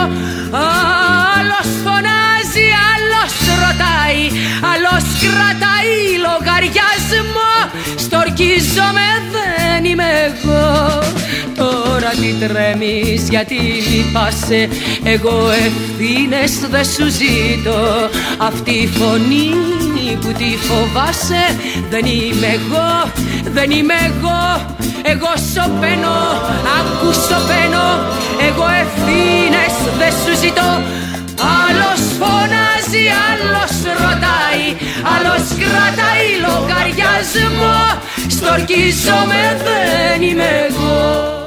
Άλλος φωνάζει, άλλος ρωτάει. Άλλος κρατάει λογαριασμό. Στορκίζομαι δεν είμαι εγώ Τώρα τι τρέμεις γιατί λυπάσαι Εγώ ευθύνες δεν σου ζητώ. Αυτή η φωνή που τη φοβάσαι Δεν είμαι εγώ, δεν είμαι εγώ. Εγώ σωπαίνω, άκου σωπαίνω. Εγώ ευθύνες δεν σου ζητώ. Άλλος φωνάζει, άλλος ρωτάει. Άλλος κρατάει λογαριασμό. Στορκίζομαι δεν είμαι εγώ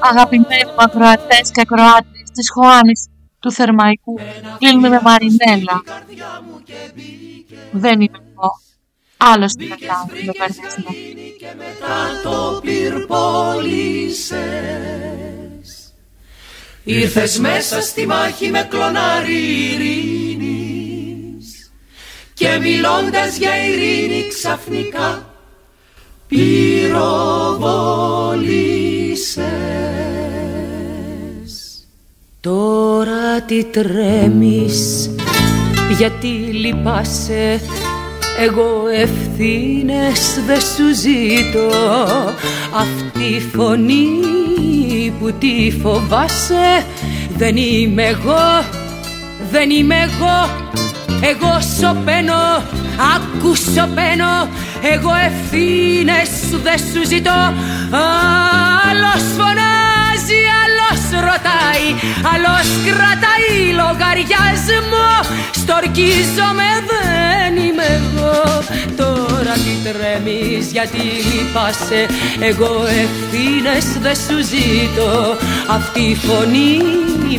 Αγαπημένοι μου ακροατές και ακροάτες της Χωάνης του Θερμαϊκού κλείνουμε με Μαρινέλα. Δεν είμαι εγώ. Άλλος την κρατάει το καρδισμό. και μετά το πυρπόλησες Ήρθες μέσα στη μάχη με κλονάρι ειρήνης Και μιλώντας για ειρήνη ξαφνικά πυροβόλησες Τώρα τι τρέμεις γιατί λυπάσαι. Εγώ ευθύνες δεν σου ζητώ. Αυτή η φωνή που τη φοβάσαι Δεν είμαι εγώ, δεν είμαι εγώ. Εγώ σωπαίνω, άκου σωπαίνω Εγώ ευθύνες δεν σου ζητώ Άλλος φωνάζει, άλλος ρωτάει Άλλος κρατάει λογαριασμό. Στορκίζομαι δεν είμαι εγώ. Τώρα τι τρέμεις γιατί λυπάσαι. Εγώ ευθύνες δεν σου ζητώ. Αυτή η φωνή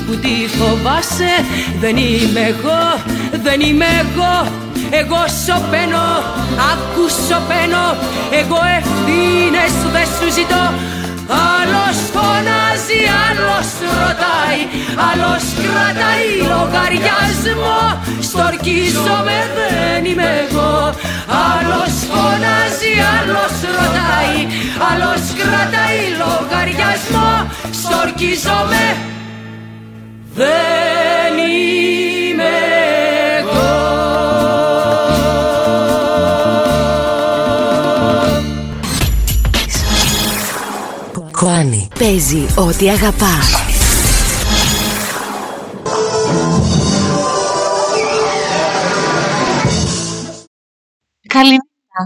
που τη φοβάσαι Δεν είμαι εγώ, δεν είμαι εγώ. Εγώ σωπαίνω, άκου σωπαίνω. Εγώ ευθύνες δεν σου ζητώ Άλλος φωνάζει, άλλος ρωτάει Άλλος κρατάει λογαριασμό. Στορκίζομαι δεν είμαι εγώ. Άλλος φωνάζει, άλλος ρωτάει Άλλος κρατάει λογαριασμό. Στορκίζομαι δεν είμαι παίζει ό,τι αγαπάς. Καληνύχτα.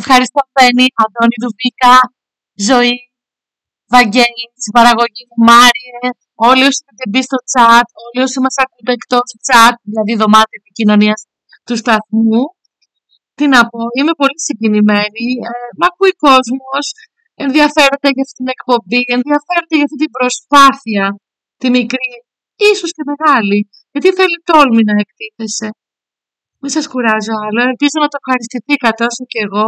Ευχαριστώ Πέννη, Αντώνη Δουβίκα, Ζωή, Βαγγέλη, στην παραγωγή μου, Μάριε, όλοι όσοι έχετε μπει στο chat, όλοι όσοι μας ακούτε εκτός chat, δηλαδή δωμάτια επικοινωνίας του σταθμού. Τι να πω, είμαι πολύ συγκινημένη. Ε, μ' ακούει κόσμος, ενδιαφέρεται για αυτή την εκπομπή, ενδιαφέρεται για αυτή την προσπάθεια, τη μικρή, ίσως και μεγάλη, γιατί θέλει τόλμη να εκτίθεσαι. Μην σας κουράζω άλλο, ελπίζω να το ευχαριστηθήκατε όσο και εγώ.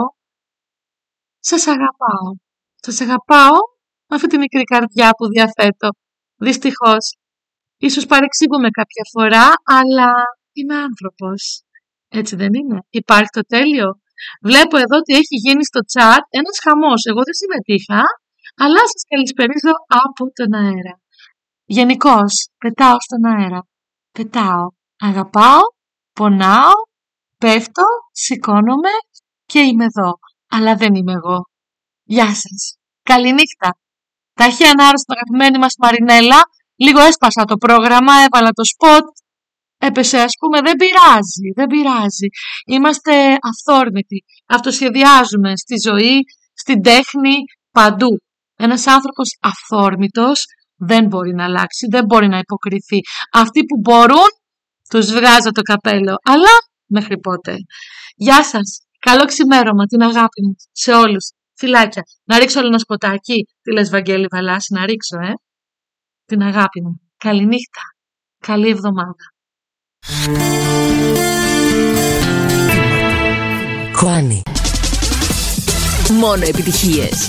Σας αγαπάω. Σας αγαπάω με αυτή τη μικρή καρδιά που διαθέτω. Δυστυχώς. Ίσως παρεξηγούμε κάποια φορά, αλλά είμαι άνθρωπος. Έτσι δεν είναι. Υπάρχει το τέλειο. Βλέπω εδώ ότι έχει γίνει στο chat ένας χαμός. Εγώ δεν συμμετείχα, αλλά σας καλησπερίζω από τον αέρα. Γενικώς, πετάω στον αέρα. Πετάω. Αγαπάω, πονάω, πέφτω, σηκώνομαι και είμαι εδώ. Αλλά δεν είμαι εγώ. Γεια σας. Καληνύχτα. Ταχύ ανάρρωστη αγαπημένη μας Μαρινέλα. Λίγο έσπασα το πρόγραμμα, έβαλα το σποτ. Έπεσε ας πούμε, δεν πειράζει, δεν πειράζει. Είμαστε αυθόρμητοι. Αυτοσχεδιάζουμε στη ζωή, στην τέχνη, παντού. Ένας άνθρωπος αυθόρμητος δεν μπορεί να αλλάξει, δεν μπορεί να υποκριθεί. Αυτοί που μπορούν, τους βγάζω το καπέλο. Αλλά μέχρι πότε. Γεια σας. Καλό ξημέρωμα, την αγάπη μου σε όλους. Φιλάκια. Να ρίξω όλο ένα σποτάκι. Τι λες Βαγγέλη Βαλάση, να ρίξω, ε. Την αγάπη μου. Καληνύχτα. Καλή εβδομάδα. Χωάνι. Μόνο επιτυχίες.